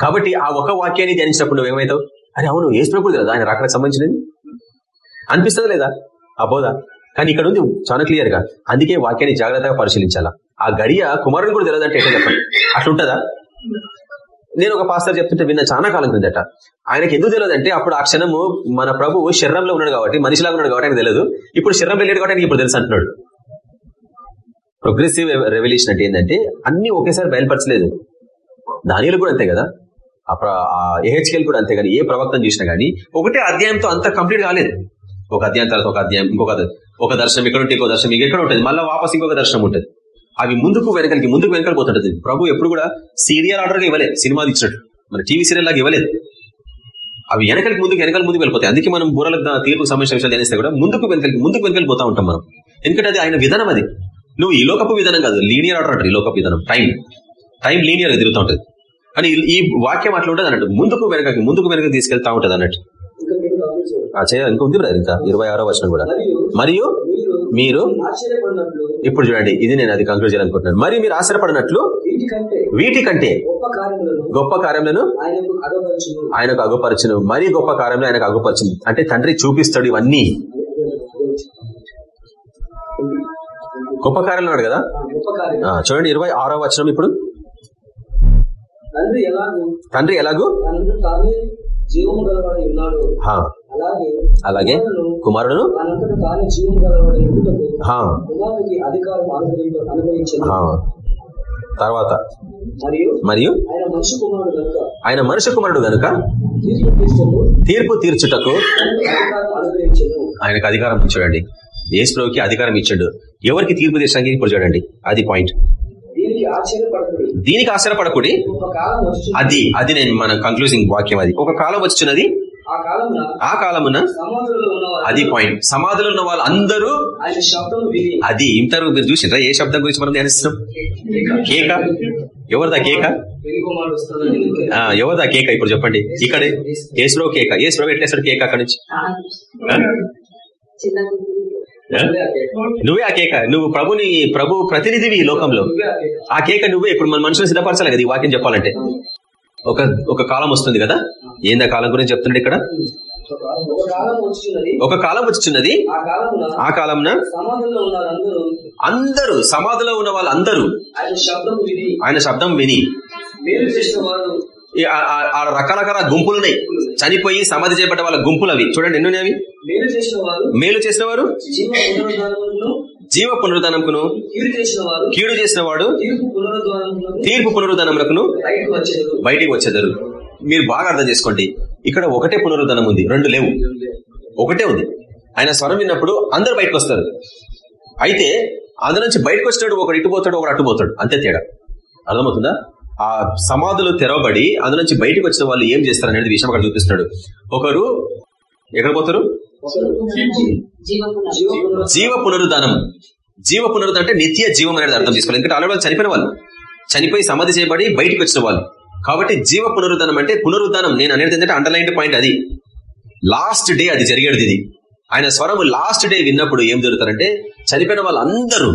కాబట్టి ఆ ఒక వాక్యాన్ని ధ్యానించినప్పుడు నువ్వేమవుతావు అరే అవును ఏ కూడా తెలియదు ఆయన రాకడానికి సంబంధించినది? అనిపిస్తుంది లేదా? ఆ బోధ? కానీ ఇక్కడ ఉంది చాలా క్లియర్గా. అందుకే వాక్యాన్ని జాగ్రత్తగా పరిశీలించాలా. ఆ గడియ కుమారుని కూడా తెలియదంటే ఎట్లా చెప్పండి? అట్లుంటదా? నేను ఒక పాస్టర్ చెప్తుంటే విన్న చాలా కాలం క్రిందట. ఆయనకి ఎందుకు తెలియదంటే అప్పుడు ఆ క్షణము మన ప్రభు శరీరంలో ఉన్నాడు కాబట్టి మనిషిలాగా ఉన్నాడు కాబట్టి ఆయనకు తెలియదు. ఇప్పుడు శరీరం వెళ్ళాడు కాబట్టి ఆయనకి ఇప్పుడు తెలుసు అంటున్నాడు. ప్రోగ్రెసివ్ రెవల్యూషన్ అంటే ఏంటంటే అన్ని ఒకేసారి బయలుపరచలేదు. దానిలో కూడా అంతే కదా? ఆ ఏహెచ్కెల్ కూడా అంతే కానీ ఏ ప్రవక్తను చూసినా కానీ ఒకటే అధ్యాయంతో అంత కంప్లీట్ కాలేదు. ఒక అధ్యాయం తర్వాత ఒక అధ్యాయం ఇంకొక ఒక దర్శనం ఇక్కడ ఉంటే ఇంకో దర్శనం ఇంకెక్కడ ఉంటుంది? మళ్ళీ వాపస్ ఇంకొక దర్శనం ఉంటుంది. అవి ముందుకు వెనకలికి ముందుకు వెనకలు పోతుంటది. ప్రభు ఎప్పుడు కూడా సీరియల్ ఆర్డర్గా ఇవ్వలేదు సినిమా ఇచ్చినట్టు మన టీవీ సీరియల్ లాగా ఇవ్వలేదు. అవి వెనకలికి ముందుకు వెనకాల ముందుకు వెళ్ళిపోతాయి. అందుకే మనం బూరల తీర్పు సంబంధించిన విషయాలు తెలిస్తే కూడా ముందుకు వెనకలికి ముందుకు వెనకలి పోతా ఉంటాం మనం. ఎందుకంటే అది ఆయన విధానం అది. నువ్వు ఈ లోకపు విధానం కాదు లీనియర్ ఆర్డర్ అంటారు ఈ లోకపు విధానం. టైం టైం లీనియర్గా తిరుగుతూ ఉంటుంది. కానీ ఈ- వాక్యం అట్లా ఉంటుంది అన్నట్టు. ముందుకు వెనకకి ముందుకు వెనక తీసుకెళ్తా ఉంటుంది అన్నట్టు ఇంకా మీరు గమనించండి. ఆ చేయ ఇంకా ఉంది బ్రదర్ ఇంకా ఇరవై ఆరో వచనం కూడా. మరియు మీరు మీరు ఇప్పుడు చూడండి ఇది నేను అది కంక్లూడ్ చేయాలనుకుంటున్నాను. మరియు మీరు ఆశ్చర్యపడినట్లు వీటికంటే గొప్ప కార్యములను ఆయనకు అగపరచును. మరీ గొప్ప కార్యంలో ఆయనకు అగుపరచును. అంటే తండ్రి చూపిస్తాడు ఇవన్నీ. గొప్ప కార్యాలు కదా? చూడండి ఇరవై ఆరో వచనం ఇప్పుడు. తండ్రి ఎలాగో అలాగే కుమారుడును. తర్వాత మరియు ఆయన మనిషి కుమారుడు కనుక ఆయన మనుష్య కుమారుడు గనుక తీర్పు తీర్చుటకు ఆయనకు అధికారం చూడండి ఏసులోకి అధికారం ఇచ్చాడు. ఎవరికి తీర్పు తీర్చడానికి ఇప్పుడు చూడండి అది పాయింట్ దీనికి ఆశ్చర్యపడకుడు. అది అది నేను మన కంక్లూజింగ్ వాక్యం అది. ఒక కాలం వచ్చినది? ఆ కాలమున ఆ కాలమున సమాధులలో ఉన్నవారు అది పాయింట్ సమాధిలో ఉన్న వాళ్ళు అందరూ అది ఇంటారు మీరు చూసిండ్రా? ఏ శబ్దం గురించి మనం ధ్యానిస్తున్నాం? కేక. ఎవరిదా కేక? ఎవరిదా కేక ఇప్పుడు చెప్పండి. ఇక్కడ. ఏసులో కేక? ఏసులో ఎట్లేస్తాడు కేక అక్కడి నుంచి? నువ్వే ఆ కేక. నువ్వు ప్రభుని ప్రభు ప్రతినిధివి ఈ లోకంలో. నువ్వే ఆ కేక. ఆ కేక నువ్వే. ఇప్పుడు మన మనుషులు సిద్ధపరచాలి కదా ఈ వాక్యం చెప్పాలంటే. ఒక ఒక కాలం వస్తుంది కదా? ఏందా కాలం గురించి చెప్తున్నాడు ఇక్కడ? ఒక కాలం కాలం వచ్చుచున్నది. ఆ కాలంన ఉన్నారు అందరూ. సమాధిలో ఉన్న వాళ్ళందరూ ఆయన శబ్దం విని ఆ- రకరకాల గుంపులు ఉన్నాయి చనిపోయి సమాధి చేయబడ్డ వాళ్ళ గుంపులు అవి చూడండి ఎన్ని అవి మేలు చేసిన వారు జీవ పునరుద్ధానంకును కీడు చేసిన వాడు తీర్పు వచ్చేది బయటికి వచ్చేదారు. మీరు బాగా అర్థం చేసుకోండి. ఇక్కడ ఒకటే పునరుద్ధనం ఉంది. రెండు లేవు. ఒకటే ఉంది. ఆయన స్వరం విన్నప్పుడు అందరు బయటకు వస్తారు. అయితే అందు నుంచి బయటకు వచ్చినాడు ఒకడు ఇటు పోతాడు ఒకడు అటు పోతాడు. అంతే తేడా. అర్థమవుతుందా? ఆ సమాధులు తెరవబడి అందు నుంచి బయటకు వచ్చిన వాళ్ళు ఏం చేస్తారు అనేది విషయం అక్కడ చూపిస్తున్నాడు. ఒకరు ఎక్కడ పోతారు? జీవ పునరుద్ధానం జీవ పునరుద్ధం అంటే నిత్య జీవం అనేది అర్థం చేసుకోవాలి. ఎందుకంటే ఆల్రెడీ చనిపోయిన వాళ్ళు. చనిపోయి సమాధి చేయబడి బయటకు వచ్చిన వాళ్ళు. కాబట్టి జీవ పునరుద్ధానం అంటే పునరుద్ధానం నేను అనేది ఏంటంటే అండర్లైన్ పాయింట్ అది. లాస్ట్ డే అది జరిగేది ఇది. ఆయన స్వరం లాస్ట్ డే విన్నప్పుడు ఏం జరుగుతారంటే చనిపోయిన వాళ్ళందరూ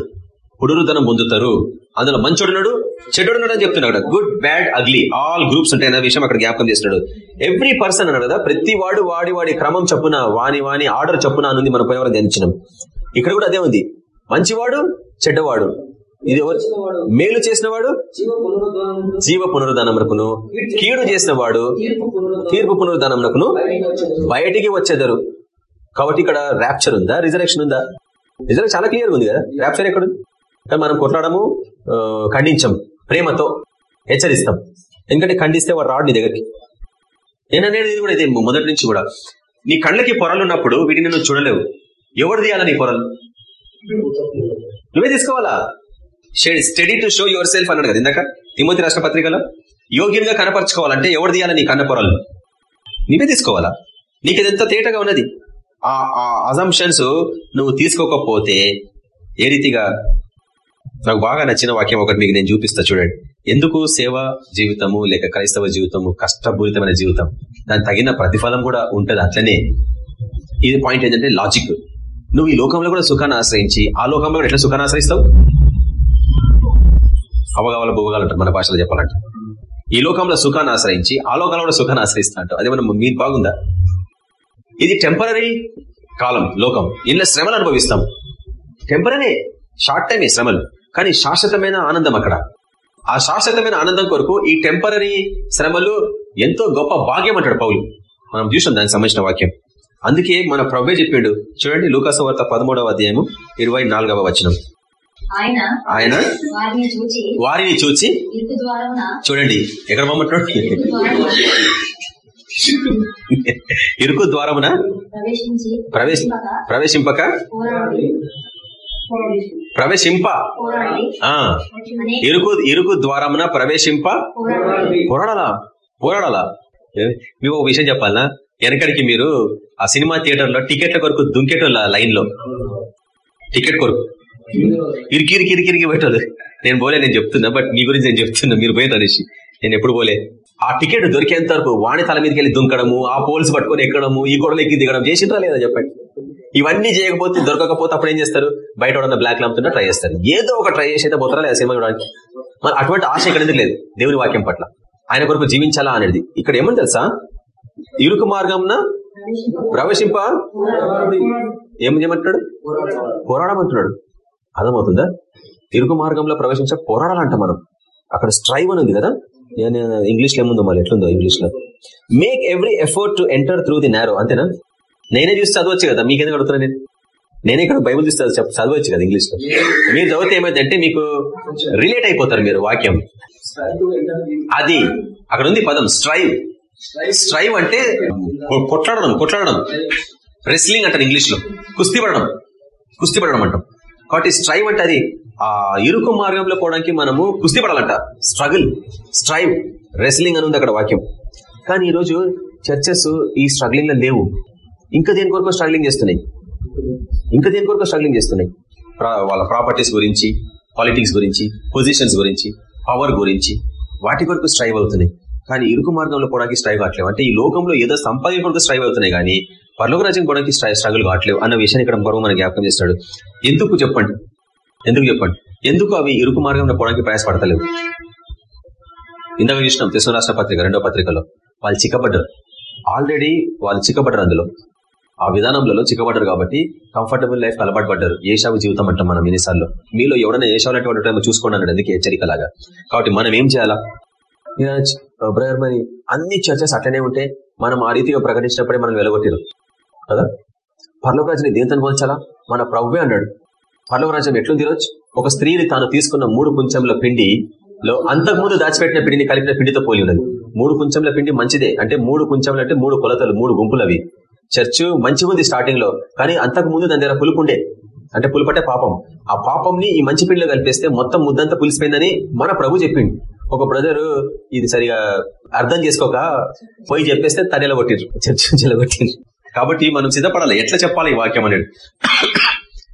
పునరుద్ధనం పొందుతారు. అందులో మంచోడున్నాడు చెడున్నాడు అని చెప్తున్నాడు good bad ugly all groups ఉంటాయి అనే విషయం అక్కడ జ్ఞాపకం చేస్తున్నాడు. ఎవ్రీ పర్సన్ అన్నాడు కదా ప్రతి వాడు వాడి వాడి క్రమం చప్పున వాని వాని ఆర్డర్ చప్పున అనుంది మన పోయేవారు ధ్యానించినాం. ఇక్కడ కూడా అదే ఉంది. మంచివాడు చెడ్డవాడు. ఇది ఎవరు? మేలు చేసిన వాడు జీవ పునరుద్ధానమునకును కీడు చేసిన వాడు తీర్పు పునరుద్ధానం తీర్పు పునరుద్ధానమునకును బయటకు వచ్చేది బయటికి వచ్చేదరు. కాబట్టి ఇక్కడ ర్యాప్చర్ ఉందా? రిజర్వేషన్ ఉందా? రిజర్వ్ చాలా క్లియర్ ఉంది కదా? ర్యాప్చర్ ఎక్కడ? కానీ మనం కొట్లాడము ఖండించం. ప్రేమతో హెచ్చరిస్తాం. ఎందుకంటే ఖండిస్తే వాడు రాడు నీ దగ్గరికి. నేను అనేది ఇది కూడా ఇదే మొదటి నుంచి కూడా. నీ కళ్ళకి పొరలు ఉన్నప్పుడు వీటిని నువ్వు చూడలేవు. ఎవరు తీయాలా నీ పొరలు? నువ్వే తీసుకోవాలా? Study to show yourself అన్నాడు కదా ఇందాక? తిమోతి రాష్ట్ర పత్రికలో? యోగ్యంగా కనపరచుకోవాలంటే ఎవరు తీయాలి నీ కన్న నీవే తీసుకోవాలా? నీకు ఇది తేటగా ఉన్నది? ఆ అజంప్షన్స్ నువ్వు తీసుకోకపోతే ఏ రీతిగా? నాకు బాగా నచ్చిన వాక్యం ఒకటి మీకు నేను చూపిస్తా చూడండి. ఎందుకు సేవ జీవితము లేక క్రైస్తవ జీవితము కష్టపూరితమైన జీవితం? దానికి తగిన ప్రతిఫలం కూడా ఉంటుంది అట్లనే. ఇది పాయింట్ ఏంటంటే లాజిక్ నువ్వు ఈ లోకంలో కూడా సుఖాన్ని ఆశ్రయించి ఆ లోకంలో కూడా ఎట్లా సుఖాన్ని ఆశ్రయిస్తావు? అవగావాల భూగాలు అంటారు మన భాషలో చెప్పాలంటే. ఈ లోకంలో సుఖాన్ని ఆశ్రయించి ఆ లోకంలో కూడా సుఖాన్ని ఆశ్రయిస్తున్నట్టు అదే మనం మీరు బాగుందా? ఇది టెంపరీ కాలం లోకం. ఇళ్ళ శ్రమలు అనుభవిస్తాం. టెంపరీ షార్ట్ టైమే శ్రమలు. కానీ శాశ్వతమైన ఆనందం అక్కడ. ఆ శాశ్వతమైన ఆనందం కొరకు ఈ టెంపరీ శ్రమలు ఎంతో గొప్ప భాగ్యం అంటాడు పౌలు. మనం చూసాం దానికి సంబంధించిన వాక్యం. అందుకే మన ప్రభే చెప్పిండు. చూడండి లూకాసు వార్త పదమూడవ అధ్యాయము ఇరవై నాలుగవ వచనం. ఆయన వారిని చూచి చూడండి ఎక్కడ పంపట్టు ఇరుకు ద్వారమున ప్రవేశ ప్రవేశింపక ప్రవేశింప. ఇరుకు ఇరుకు ద్వారమున ప్రవేశింప. పోరాడి. పోరాడాలా? పోరాడాలా? మీకు ఒక విషయం చెప్పాలనా? వెనకడికి మీరు ఆ సినిమా థియేటర్లో టికెట్ల కొరకు దుంకేటోళ్ళ లైన్లో టికెట్ కొరకు. ఇరికి ఇరికి ఇరికి నేను పోలే నేను చెప్తున్నా బట్ మీ గురించి నేను చెప్తున్నా మీరు పోయేది అనేసి నేను ఎప్పుడు పోలే. ఆ టికెట్ దొరికేంత వరకు వాణి తల మీదకి వెళ్ళి దుంకడము ఆ పోల్స్ పట్టుకొని ఎక్కడము ఈ గొడవలు ఎక్కి దిగడం చేసిండ్రా లేదా చెప్పండి? ఇవన్నీ చేయకపోతే దొరకకపోతే అప్పుడు ఏం చేస్తారు? బయట ఎవడన్నా బ్లాక్ లాంప్తున్నా ట్రై చేస్తారు. ఏదో ఒక ట్రై చేసి అయితే పోతారా లేదా సినిమా చూడడానికి? మరి అటువంటి ఆశ ఇక్కడ లేదు? దేవుని వాక్యం పట్ల. ఆయన కొరకు జీవించాలా అనేది. ఇక్కడ ఏమని తెలుసా? ఇరుకు మార్గంన ప్రవేశింప ఏం చేయమంటున్నాడు? పోరాడమంటున్నాడు. అర్థమవుతుందా? తిరుగు మార్గంలో ప్రవేశించ పోరాడాలంట మనం. అక్కడ స్ట్రైవ్ అని ఉంది కదా? నేను ఇంగ్లీష్లో ఏముందో మళ్ళీ ఎట్లుందో ఇంగ్లీష్లో. Make every effort to enter through the narrow అంతేనా? నేనే చూసి చదవచ్చు కదా మీకెందుకు అడుగుతున్నా నేను? నేనే ఇక్కడ బైబుల్ చూస్తే చెప్ప- చదవచ్చు కదా ఇంగ్లీష్లో. మీరు చదివితే ఏమైందంటే మీకు రిలేట్ అయిపోతారు మీరు వాక్యం. అది అక్కడ ఉంది పదం స్ట్రైవ్ స్ట్రైవ్ అంటే కొట్లాడడం కొట్లాడడం. రెస్లింగ్ అంటారు ఇంగ్లీష్లో. కుస్తీ పడడం. కుస్తీ పడడం అంటాం. కాబట్టి స్ట్రైవ్ అంటే అది. ఆ ఇరుకు మార్గంలో పోవడానికి మనము కుస్తీ పడాలంట స్ట్రగుల్ స్ట్రైవ్ రెస్లింగ్ అని ఉంది అక్కడ వాక్యం. కానీ ఈరోజు చర్చెస్ ఈ స్ట్రగ్లింగ్లో లేవు. ఇంకా దేని కొరకు స్ట్రగ్లింగ్ చేస్తున్నాయి? ఇంకా దేని కొరకు స్ట్రగ్లింగ్ చేస్తున్నాయి? వాళ్ళ ప్రాపర్టీస్ గురించి పాలిటిక్స్ గురించి పొజిషన్స్ గురించి పవర్ గురించి వాటి కొరకు స్ట్రైవ్ అవుతున్నాయి. కానీ ఇరుకు మార్గంలో పోవడానికి స్ట్రైవ్ కావట్లేవు అంటే ఈ లోకంలో ఏదో సంపాదన కొరకు స్ట్రైవ్ అవుతున్నాయి కానీ పర్లోక రాజ్యం పోవడానికి స్ట్రగుల్ కావట్లేవు అన్న విషయాన్ని ఇక్కడ బరువు మనకు జ్ఞాపకం చేస్తాడు. ఎందుకు చెప్పండి? ఎందుకు చెప్పండి? ఎందుకు అవి ఇరుకు మార్గంలో పోవడానికి ప్రయాసపడతలేవు? ఇందాక చూసినాం తెసు రాష్ట్ర పత్రిక రెండో పత్రికలో. వాళ్ళు చిక్కబడ్డారు. ఆల్రెడీ వాళ్ళు చిక్కబడ్డారు అందులో. ఆ విధానంలో చిక్కబడ్డారు కాబట్టి కంఫర్టబుల్ లైఫ్ అలవాటుపడ్డారు ఏషావు జీవితం అంటాం మనం ఎన్నిసార్లు. మీలో ఎవడైనా ఏషావులటువంటి వాళ్ళు చూసుకోండి అన్నాడు. అందుకే హెచ్చరికలాగా. కాబట్టి మనం ఏం చేయాలా? బ్రదర్ మరి అన్ని చర్చస్ అట్లనే ఉంటే మనం ఆ రీతిగా ప్రకటించినప్పుడే మనం వెలగొట్టిరు. కదా? పర్లోకరాజుని దేంతో పోల్చాలా? మన ప్రవ్వే అన్నాడు. పర్లోకరాజ్యం ఎట్లు తీరొచ్చు ఒక స్త్రీని తాను తీసుకున్న మూడు కుంచెంల పిండిలో అంతకుముందు దాచిపెట్టిన పిండిని కలిపిన పిండితో పోలి ఉన్నది. మూడు కుంచెంల పిండి మంచిదే. అంటే మూడు కుంచెంలు అంటే మూడు కొలతలు మూడు గుంపులు అవి చర్చ్ మంచిగా ఉంది స్టార్టింగ్లో కానీ అంతకు ముందు దాని దగ్గర పులుపుండే. అంటే పులుపంటే పాపం. ఆ పాపంని ఈ మంచి పిండిలో కలిపేస్తే మొత్తం ముద్దంతా పులిసిపోయిందని మన ప్రభు చెప్పిండు. ఒక బ్రదర్ ఇది సరిగా అర్థం చేసుకోక పోయి చెప్పేస్తే తనెల కొట్టిండ్రు. చర్చ్ చెలగొట్టిండ్రు. కాబట్టి మనం సిద్ధపడాలి. ఎట్లా చెప్పాలి ఈ వాక్యం అనేది?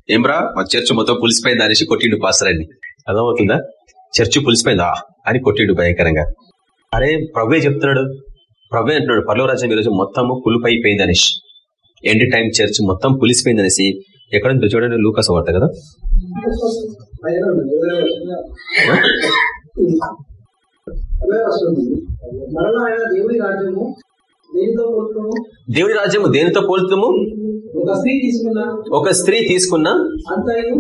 ఏమ్రా మా చర్చ్ మొత్తం పులిసిపోయింది అనేసి కొట్టిండు పాస్టర్ అని అర్థమవుతుందా? చర్చ్ పులిసిపోయిందా అని కొట్టిండు భయంకరంగా. అరే ప్రవ్వే చెప్తున్నాడు. ప్రవ్వే అంటున్నాడు పర్లోరాజ్యం ఈరోజు మొత్తము పులుపైపోయింది అనేసి. ఎండ్ టైం చర్చ్ మొత్తం పులిసిపోయింది అనేసి. ఎక్కడ చూడండి లూకస్ వార్త కదా. (laughs) (laughs) అదే వస్తుంది మరలా ఆయన దేవుడి రాజ్యము దేనితో పోల్చును దేవుడి రాజ్యము దేనితో పోల్తుము? ఒక స్త్రీ తీసుకున్న ఒక స్త్రీ తీసుకున్న అంతయు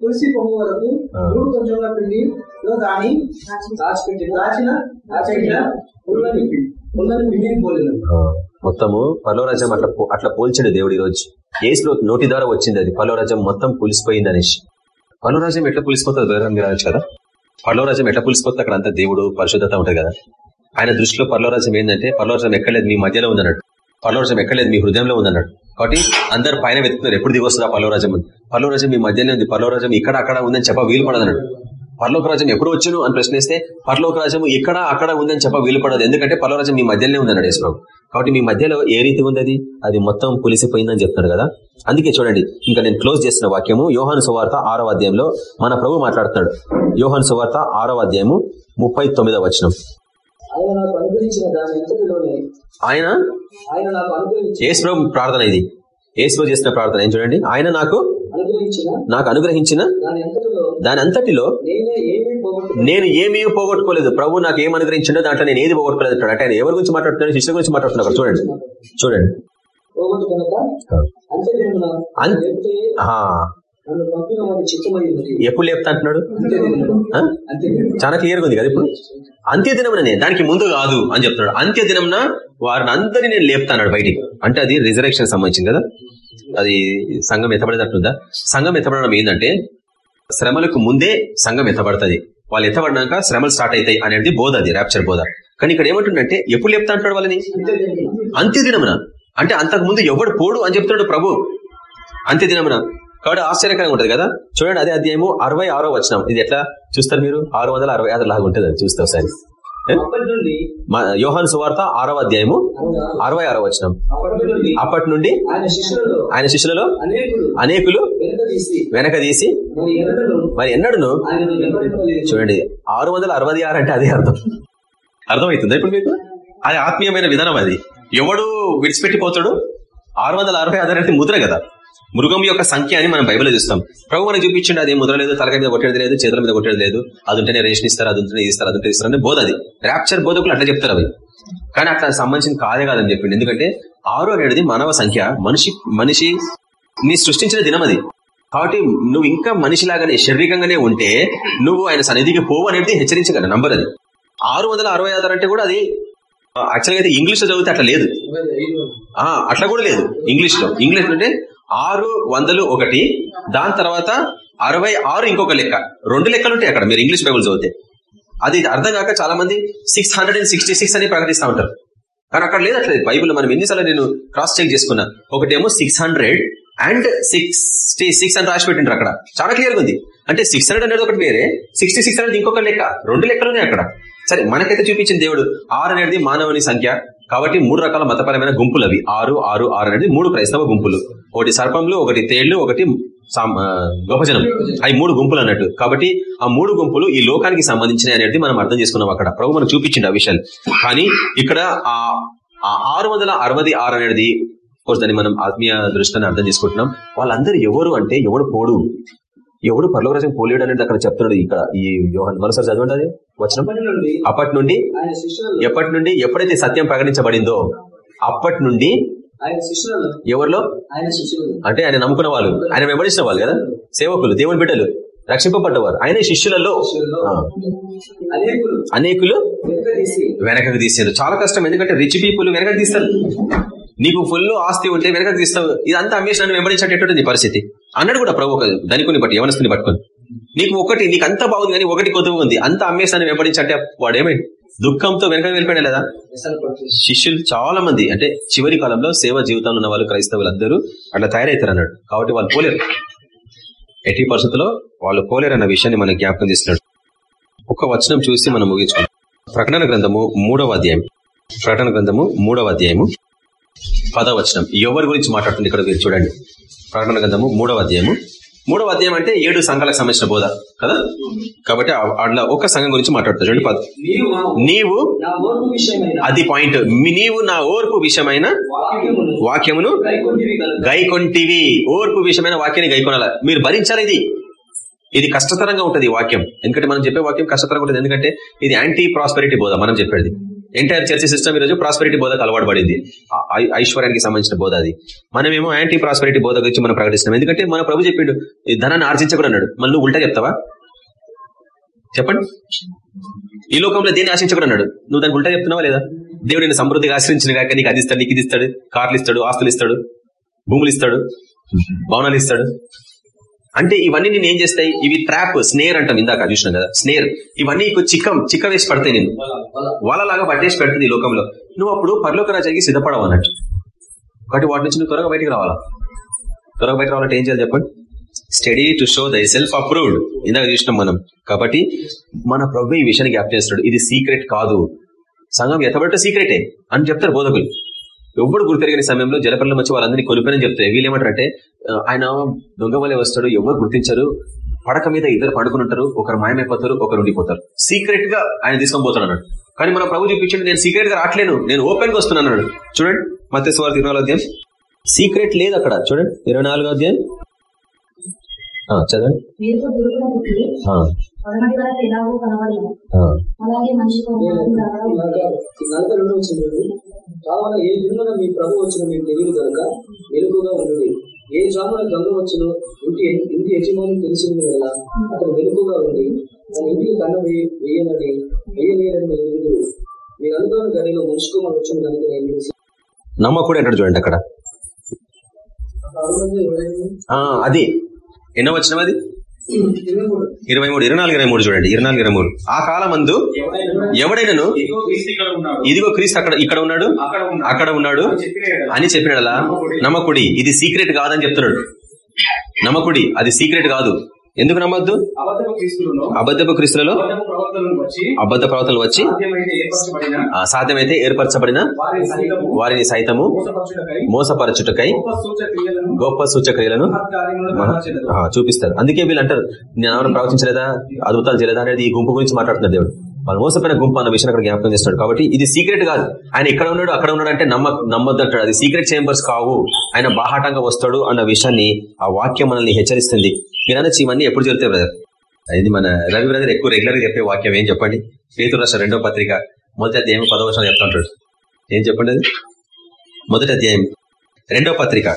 తులసి పొమ్ము వరకు ఆ. మూడు కొంచెంల పిండిలో దాని దాచిపెట్టి దాచిన దాచిన పుల్లని పుల్లని పిండిని పోలిన. ఆ, మొత్తము అట్లా అట్లా పోల్చాడు దేవుడు రోజు ఏసులో నోటి ద్వారా వచ్చింది అది. పర్లోరాజ్యం మొత్తం పులిసిపోయింది అనేసి పర్లోరాజ్యం ఎట్లా పులిసిపోతుంది వివరం మీరు అనొచ్చు కదా? పర్లోరాజ్యం ఎట్లా పులిసిపోతుంది అక్కడ అంతా దేవుడు పరిశుద్ధత ఉంటుంది కదా? ఆయన దృష్టిలో పర్లోరాజ్యం ఏంటంటే పర్లోరాజ్యం ఎక్కలేదు మీ మధ్యలో ఉందన్నాడు పర్లోరాజ్యం ఎక్కలేదు మీ హృదయంలో ఉందన్నాడు కాబట్టి అందరు పైన వెతుకున్నారు ఎప్పుడు దిగొస్తుందా పర్లోరాజ్యం అని? పర్లోరాజ్యం మీ మధ్యలో ఉంది పర్లోరాజ్యం ఇక్కడ అక్కడ ఉందని చెప్ప వీలు పడదన్నాడు పరలోక రాజ్యం ఎప్పుడు వచ్చును అని ప్రశ్నిస్తే పరలోక రాజ్యం ఇక్కడ అక్కడ ఉందని చెప్ప వీలు పడదు. ఎందుకంటే పరలోక రాజ్యం మీ మధ్యలోనే ఉందన్నాడు యేసుప్రభు కాబట్టి మీ మధ్యలో ఏ రీతి ఉంది అది మొత్తం పులిసిపోయిందని చెప్తున్నాడు కదా. అందుకే చూడండి ఇంకా నేను క్లోజ్ చేసిన వాక్యము యోహాను సువార్త ఆరో అధ్యాయంలో మన ప్రభు మాట్లాడుతున్నాడు. యోహాను సువార్త ఆరో అధ్యాయము ముప్పై తొమ్మిదో వచనం. ఆయన అనుగ్రహించి యేసుప్రభు ప్రార్థన ఇది. యేసుప్రభు చేసిన ప్రార్థన ఏం చూడండి? ఆయన నాకు నాకు అనుగ్రహించిన దాని అంతటిలో దాని నేనే ఏమీ పోగొట్టుకోలేదు. ప్రభు నాకు ఏం అనుగ్రహించిండో దాంట్లో నేను ఏది పోగొట్టుకోలేదు అంటాడు అంటే ఆయన ఎవరి గురించి మాట్లాడుతున్నాడు శిష్యుల గురించి మాట్లాడుతున్నారు చూడండి. చూడండి. ఎప్పుడు లేపుతా అంటున్నాడు? చాలా క్లియర్గా ఉంది కదా ఇప్పుడు? అంత్య దినముననే దానికి ముందు కాదు అని చెప్తున్నాడు. అంత్య దినమున వారిని అందరినీ నేను లేపుతాన్నాడు బయటికి. అంటే అది రిజర్వేషన్ సంబంధించింది కదా? అది సంఘం ఎత్తబడేటట్టుందా? సంఘం ఎత్తబడడం ఏంటంటే శ్రమలకు ముందే సంఘం ఎత్తబడుతుంది. వాళ్ళు ఎత్తబడినాక శ్రమలు స్టార్ట్ అవుతాయి అనేది బోధ అది ర్యాప్చర్ బోధ. కానీ ఇక్కడ ఏమంటుండంటే ఎప్పుడు లేపుతా అంటాడు వాళ్ళని? అంత్యదినమున. అంత్య దినమున అంటే అంతకు ముందు ఎవడు పోడు అని చెప్తున్నాడు ప్రభు. అంత్యదినమున. కాబట్టి ఆశ్చర్యకరంగా ఉంటుంది కదా? చూడండి అదే అధ్యాయము అరవై ఆరో వచనం. ఇది ఎట్లా? చూస్తారు మీరు? ఆరు వందల అరవై ఆరు లాగా ఉంటుంది అది. చూస్తే ఒకసారి. యోహాను సువార్త ఆరవ అధ్యాయము అరవై ఆరో వచనం. అప్పటి నుండి ఆయన శిష్యులలో అనేకులు వెనుక తీసి మరి ఎన్నడను చూడండి ఆరు వందల అరవై ఆరు అంటే అదే అర్థం. అర్థమవుతుందా ఇప్పుడు మీకు? అది ఆత్మీయమైన విధానం అది. ఎవడు విడిచిపెట్టిపోతాడు? ఆరు వందల అరవై ఆరు అంటే ముద్ర కదా. మృగం యొక్క సంఖ్య అని మనం బైబిల్ చూస్తాం. ప్రభు మనకు చూపించండి అది ముద్ర లేదు తలకాయ మీద కొట్టేది లేదు చేతుల మీద కొట్టేది లేదు. అది ఉంటేనే రేషన్ ఇస్తారు అది ఉంటేనే ఇస్తారు అది ఉంటే ఇస్తారు అని బోధ అది. ర్యాప్చర్ బోధకులు అట్లా చెప్తారు అవి. కానీ అట్లా సంబంధించిన కాదే కాదని చెప్పింది ఎందుకంటే ఆరు అనేది మానవ సంఖ్య మనిషి మనిషి నీ సృష్టించిన దినం అది. కాబట్టి నువ్వు ఇంకా మనిషిలాగానే శారీరకంగానే ఉంటే నువ్వు ఆయన సన్నిధికి పోవు అనేది హెచ్చరించగల నంబర్ అది. ఆరు వందల అరవై ఆరు అంటే కూడా అది యాక్చువల్గా అయితే ఇంగ్లీష్లో చదివితే అట్లా లేదు. అట్లా కూడా లేదు. ఇంగ్లీష్లో ఇంగ్లీష్ అంటే ఆరు వందలు ఒకటి దాని తర్వాత అరవై ఆరు ఇంకొక లెక్క. రెండు లెక్కలు ఉంటాయి అక్కడ మీరు ఇంగ్లీష్ బైబుల్ చదివితే. అది అర్థం కాక చాలా మంది six hundred and sixty six అని ప్రకటిస్తూ ఉంటారు. కానీ అక్కడ లేదు అట్లేదు. బైబుల్ మనం ఎన్నిసార్లు నేను క్రాస్ చెక్ చేసుకున్నా. ఒకటేమో six hundred and sixty six అని రాసి పెట్టిండ్రు అక్కడ. చాలా క్లియర్ ఉంది. అంటే సిక్స్ హండ్రెడ్ అనేది ఒకటి వేరే సిక్స్టీ సిక్స్ అనేది ఇంకొక లెక్క. రెండు లెక్కలునే అక్కడ. సరే మనకైతే చూపించింది దేవుడు. ఆరు అనేది మానవుని సంఖ్య కాబట్టి మూడు రకాల మతపరమైన గుంపులు అవి. ఆరు ఆరు ఆరు అనేది మూడు క్రైస్తవ గుంపులు. ఒకటి సర్పంలు ఒకటి తేళ్ళు ఒకటి గొప్పజనం. అవి మూడు గుంపులు అన్నట్టు. కాబట్టి ఆ మూడు గుంపులు ఈ లోకానికి సంబంధించినవి అనేది మనం అర్థం చేసుకున్నాం అక్కడ. ప్రభు మనకు చూపించింది ఆ విషయాలు. కానీ ఇక్కడ ఆ ఆ ఆరు వందల అరవై ఆరు అనేది కోర్స్ దాన్ని మనం ఆత్మీయ దృష్టిని అర్థం చేసుకుంటున్నాం. వాళ్ళందరూ ఎవరు అంటే ఎవడు పోడు. ఎవడు పర్లోకరాజం పోలేడు అనేది అక్కడ చెప్తున్నాడు ఇక్కడ ఈ యోహన్. మరోసారి చదవండి అది? వచ్చిన అప్పటి నుండి ఎప్పటి నుండి ఎప్పుడైతే సత్యం ప్రకటించబడిందో అప్పటి నుండి ఎవరిలో? అంటే ఆయన నమ్ముకున్న వాళ్ళు. ఆయన వెంబడించిన వాళ్ళు కదా? సేవకులు దేవుని బిడ్డలు రక్షింపబడ్డవారు. ఆయన శిష్యులలో. అనేకులు వెనకకు తీసారు. చాలా కష్టం. ఎందుకంటే రిచ్ పీపుల్ వెనకకు తీస్తారు. నీకు ఫుల్ ఆస్తి ఉంటే వెనకకు తీస్తావు. ఇదంతా అమ్మేసి నన్ను వెంబడించేటట్టు నీ పరిస్థితి. అన్నాడు కూడా ప్రభు ఒక ధనికుని బట్టి యవనస్తుని పట్టుకొని. నీకు ఒకటి నీకు అంతా బాగుంది కానీ ఒకటి కొద్దుగా ఉంది. అంత అమ్మేసి నన్ను వెంబడించంటే వాడు ఏమైంది దుఃఖంతో వెనక వెళ్ళిపోయాడు లేదా? శిష్యులు చాలా మంది అంటే చివరి కాలంలో సేవ జీవితంలో ఉన్న వాళ్ళు క్రైస్తవులు అందరూ అట్లా తయారవుతారు అన్నాడు కాబట్టి వాళ్ళు పోలేరు. ఎట్టి పరిస్థితుల్లో వాళ్ళు పోలేరు అన్న విషయాన్ని మనం జ్ఞాపకం చేస్తున్నాడు. ఒక వచనం చూసి మనం ముగించుకుంటాం ప్రకటన గ్రంథము మూడవ అధ్యాయం. ప్రకటన గ్రంథము మూడవ అధ్యాయము. పదవ వచనం ఎవరి గురించి మాట్లాడుతుంది ఇక్కడ మీరు చూడండి. ప్రకటన గ్రంథము మూడవ అధ్యాయము. మూడవ అధ్యాయం అంటే ఏడు సంఘాలకు సంబంధించిన బోధ కదా? కాబట్టి అందులో ఒక సంఘం గురించి మాట్లాడుతుంది చూడండి పద నీవు అది పాయింట్. నీవు నా ఓర్పు విషయమైన వాక్యమును గైకొంటివి ఓర్పు విషయమైన వాక్యాన్ని గైకొనాల? మీరు భరించాలి ఇది? ఇది కష్టతరంగా ఉంటది వాక్యం. ఎందుకంటే మనం చెప్పే వాక్యం కష్టతరంగా ఉంటుంది. ఎందుకంటే ఇది యాంటీ ప్రాస్పెరిటీ బోధ మనం చెప్పేది. ఎంటైర్ చర్చ సిస్టమ్ ఈరోజు రోజు ప్రాస్పెరిటీ బోధకు అలవాటు పడింది. ఐశ్వర్యానికి సంబంధించిన బోధ అది. మనమేమో యాంటీ ప్రాస్పెరిటీ బోధ గురించి మనం ప్రకటిస్తున్నాం. ఎందుకంటే మన ప్రభు చెప్పిండు ఈ ధనాన్ని ఆర్జించకూడన్నాడు మళ్ళీ నువ్వు ఉల్టా చెప్తావా? చెప్పండి. ఈ లోకంలో దేన్ని ఆశించకూడన్నాడు నువ్వు దానికి ఉల్టా చెప్తున్నావా లేదా? దేవుడు నేను సమృద్ధిగా ఆశ్రయించిన కాక నీకు అది ఇస్తాడు నీకు ఇది ఇస్తాడు కార్లు ఇస్తాడు ఆస్తులు ఇస్తాడు భూములు ఇస్తాడు భవనాలు ఇస్తాడు. అంటే ఇవన్నీ నేను ఏం చేస్తాయి? ఇవి ట్రాప్ స్నేర్ అంటాం ఇందాక చూసినాం కదా స్నేర్ ఇవన్నీ చిక్కం చిక్క వేసి పడతాయి నేను. వాళ్ళలాగా పట్టేసి పెడుతుంది ఈ లోకంలో. నువ్వు అప్పుడు పరలోక రాజాకి సిద్ధపడవు అన్నట్టు. కాబట్టి వాటి నుంచి నువ్వు త్వరగా బయటికి రావాలా? త్వరగా బయట రావాలంటే ఏం చేయాలి చెప్పండి? Study to show thyself approved ఇందాక చూసినాం మనం. కాబట్టి మన ప్రభు ఈ విషయాన్ని జ్ఞాపం చేస్తున్నాడు. ఇది సీక్రెట్ కాదు. సంఘం ఎత్తబట్ట సీక్రెటే అని చెప్తారు బోధకులు. ఎవ్వడు గుర్తెరిగిన సమయంలో జలపల్లం వచ్చి వాళ్ళందరినీ కొలిపోయినని చెప్తారు వీళ్ళు ఏమంటారంటే ఆ, ఆయన దొంగ వలె వస్తాడు ఎవరు గుర్తించరు పడక మీద ఇద్దరు పడుకుని ఉంటారు ఒకరు మాయమైపోతారు ఒకరు ఉండిపోతారు. సీక్రెట్గా ఆయన తీసుకొని పోతాడు అన్నాడు. కానీ మన ప్రభు చూపించండి నేను సీక్రెట్గా రావట్లేను నేను ఓపెన్గా వస్తున్నాను అన్నాడు. చూడండి మత్స్య స్వార్థ ఇరవై నాలుగు అధ్యాయం. సీక్రెట్ లేదు అక్కడ చూడండి ఇరవై నాలుగో అధ్యాయం. ఆ, చదవండి. అలాగే కావున ఏ దినమున మీ ప్రభు వచ్చిన మీకు తెలియదు కనుక వెలుగుగా ఉండండి. ఏ జామున గంగ వచ్చిన ఇంటి ఇంటి యజమాని తెలిసింది కదా అతను వెలుగుగా ఉంది తన ఇంటికి కన్న వేయ- వేయనని వేయలేదని మీరు ఎరుగుదురు. మీరు అనుకోని గడిలో మనుషుకోమని వచ్చిన కనుక నేను మీకు నమ్మకుడు అంటాడు చూడండి అక్కడ. అది. ఎన్నో వచ్చిన అది? ఇరవై మూడు ఇరవై నాలుగు ఇరవై మూడు చూడండి. ఇరవై నాలుగు ఇరవై మూడు. ఆ కాలం అందు ఎవడైనాను? ఇదిగో క్రీస్తు అక్కడ ఇక్కడ ఉన్నాడు? అక్కడ ఉన్నాడు? అని చెప్పినాడలా? నమ్మకుడి. ఇది సీక్రెట్ కాదని చెప్తున్నాడు. నమ్మకుడి. అది సీక్రెట్ కాదు. ఎందుకు నమ్మద్దు? అబద్ధపు క్రీస్తులలో అబద్ధ ప్రవర్తనలు వచ్చి సాధ్యమైతే ఏర్పరచబడిన వారిని సైతము మోసపరచుటకై గొప్ప సూచక క్రియలను గొప్ప సూచక్రియలను చూపిస్తారు. అందుకే వీళ్ళు అంటారు నేను ప్రవచించలేదా? అద్భుతాలు చేయలేదా? అనేది ఈ గుంపు గురించి మాట్లాడుతున్నారు దేవుడు. వాళ్ళు మోసపోయిన గుంపు అన్న విషయం అక్కడ జ్ఞాపకం చేస్తున్నాడు. కాబట్టి ఇది సీక్రెట్ కాదు. ఆయన ఇక్కడ ఉన్నాడు అక్కడ ఉన్నాడు అంటే నమ్మ నమ్మద్దంటాడు. అది సీక్రెట్ చేంబర్స్ కావు. ఆయన బాహాటంగా వస్తాడు అన్న విషయాన్ని ఆ వాక్యం మనల్ని హెచ్చరిస్తుంది. మీరు ఇవన్నీ ఎప్పుడు జరుగుతాయి బ్రదర్ ఇది మన రవి బ్రదర్ ఎక్కువ రెగ్యులర్గా చెప్పే వాక్యం. ఏం చెప్పండి? పేతురు రాష్ట్ర రెండో పత్రిక మొదటి అధ్యాయం పదో వర్షాలు ఏం చెప్పండి అది? మొదటి అధ్యాయం రెండో పత్రిక.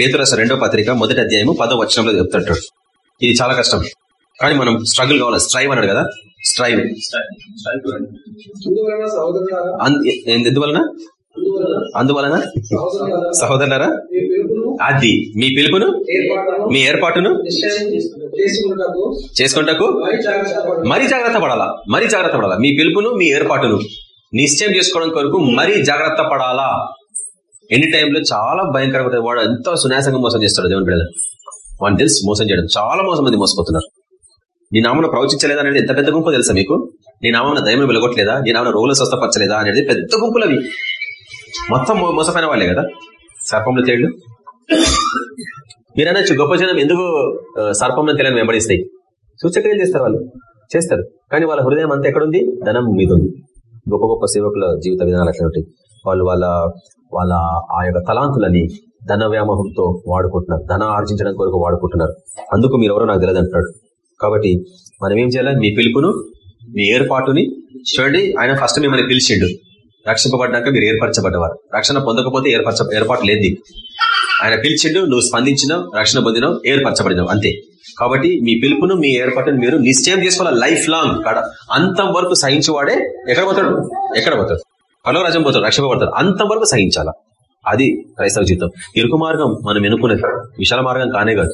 పేతురు రాష్ట్ర రెండో పత్రిక మొదటి అధ్యాయము పదో వచనంలో చెప్తుంటాడు ఇది చాలా కష్టం. కానీ మనం స్ట్రగుల్ కావాలి. స్ట్రైవ్ అన్నాడు కదా? స్ట్రైవ్ ఎందువలన? అందువలన? అందువలన సహోదరులారా? అది. మీ పిలుపును? మీ ఏర్పాటును? చేసుకుంటకు? మరీ జాగ్రత్త పడాలా? మరీ జాగ్రత్త పడాలా? మీ పిలుపును మీ ఏర్పాటును నిశ్చయం చేసుకోవడం కొరకు మరీ జాగ్రత్త పడాలా? ఎన్ని టైంలో చాలా భయంకరంగా వాడు ఎంతో సునాసంగా మోసం చేస్తాడు దేవుని బిడ్డలు. వాడిని తెలుసు మోసం చేయడం. చాలా మోసం మంది మోసపోతున్నారు. నీ నామను ప్రవచించలేదా అనేది ఎంత పెద్ద గుంపు తెలుసా మీకు? నీ నామన దయమే వెలగొట్టలేదా? నీ నామన రోగులు స్వస్థపరచలేదా అనేది పెద్ద గుంపులు అవి మొత్తం మోసపోయిన వాళ్ళే కదా? సర్పంలో తేళ్ళు? మీరనొచ్చు గొప్ప జనం ఎందుకు సర్పంలో తేలని వెంబడిస్తాయి? సూచక్రియలు చేస్తారు వాళ్ళు. చేస్తారు. కానీ వాళ్ళ హృదయం అంతా ఎక్కడుంది? ధనం మీద ఉంది గొప్ప గొప్ప సేవకుల జీవిత విధానాలు అట్లా ఉంటాయి. వాళ్ళు వాళ్ళ వాళ్ళ ఆ యొక్క తలాంతులని ధన వ్యామోహంతో వాడుకుంటున్నారు. ధన ఆర్జించడం కొరకు వాడుకుంటున్నారు. అందుకు మీరు ఎవరో నాకు తెలియదు అంటున్నాడు కాబట్టి మనం ఏం చేయాలి? మీ పిలుపును మీ ఏర్పాటుని చూడండి. ఆయన ఫస్ట్ మిమ్మల్ని పిలిచిండు. రక్షింపబడ్డాక మీరు ఏర్పరచబడ్డవారు. రక్షణ పొందకపోతే ఏర్పరచ ఏర్పాటు లేదు ఆయన పిలిచిండు నువ్వు స్పందించినావు రక్షణ పొందినావు ఏర్పరచబడినావు. అంతే. కాబట్టి మీ పిలుపును మీ ఏర్పాటును మీరు నిశ్చయం చేసుకోవాలి. లైఫ్ లాంగ్ కాడ అంతం వరకు సహించేవాడే ఎక్కడ పోతాడు? ఎక్కడ పోతాడు? పలో రాజ్యం పోతాడు రక్షింపబడతాడు. అంతం వరకు సహించాలా? అది క్రైస్తవ జీవితం. ఇరుకు మార్గం మనం ఎన్నుకునేది? విశాల మార్గం కానే కాదు.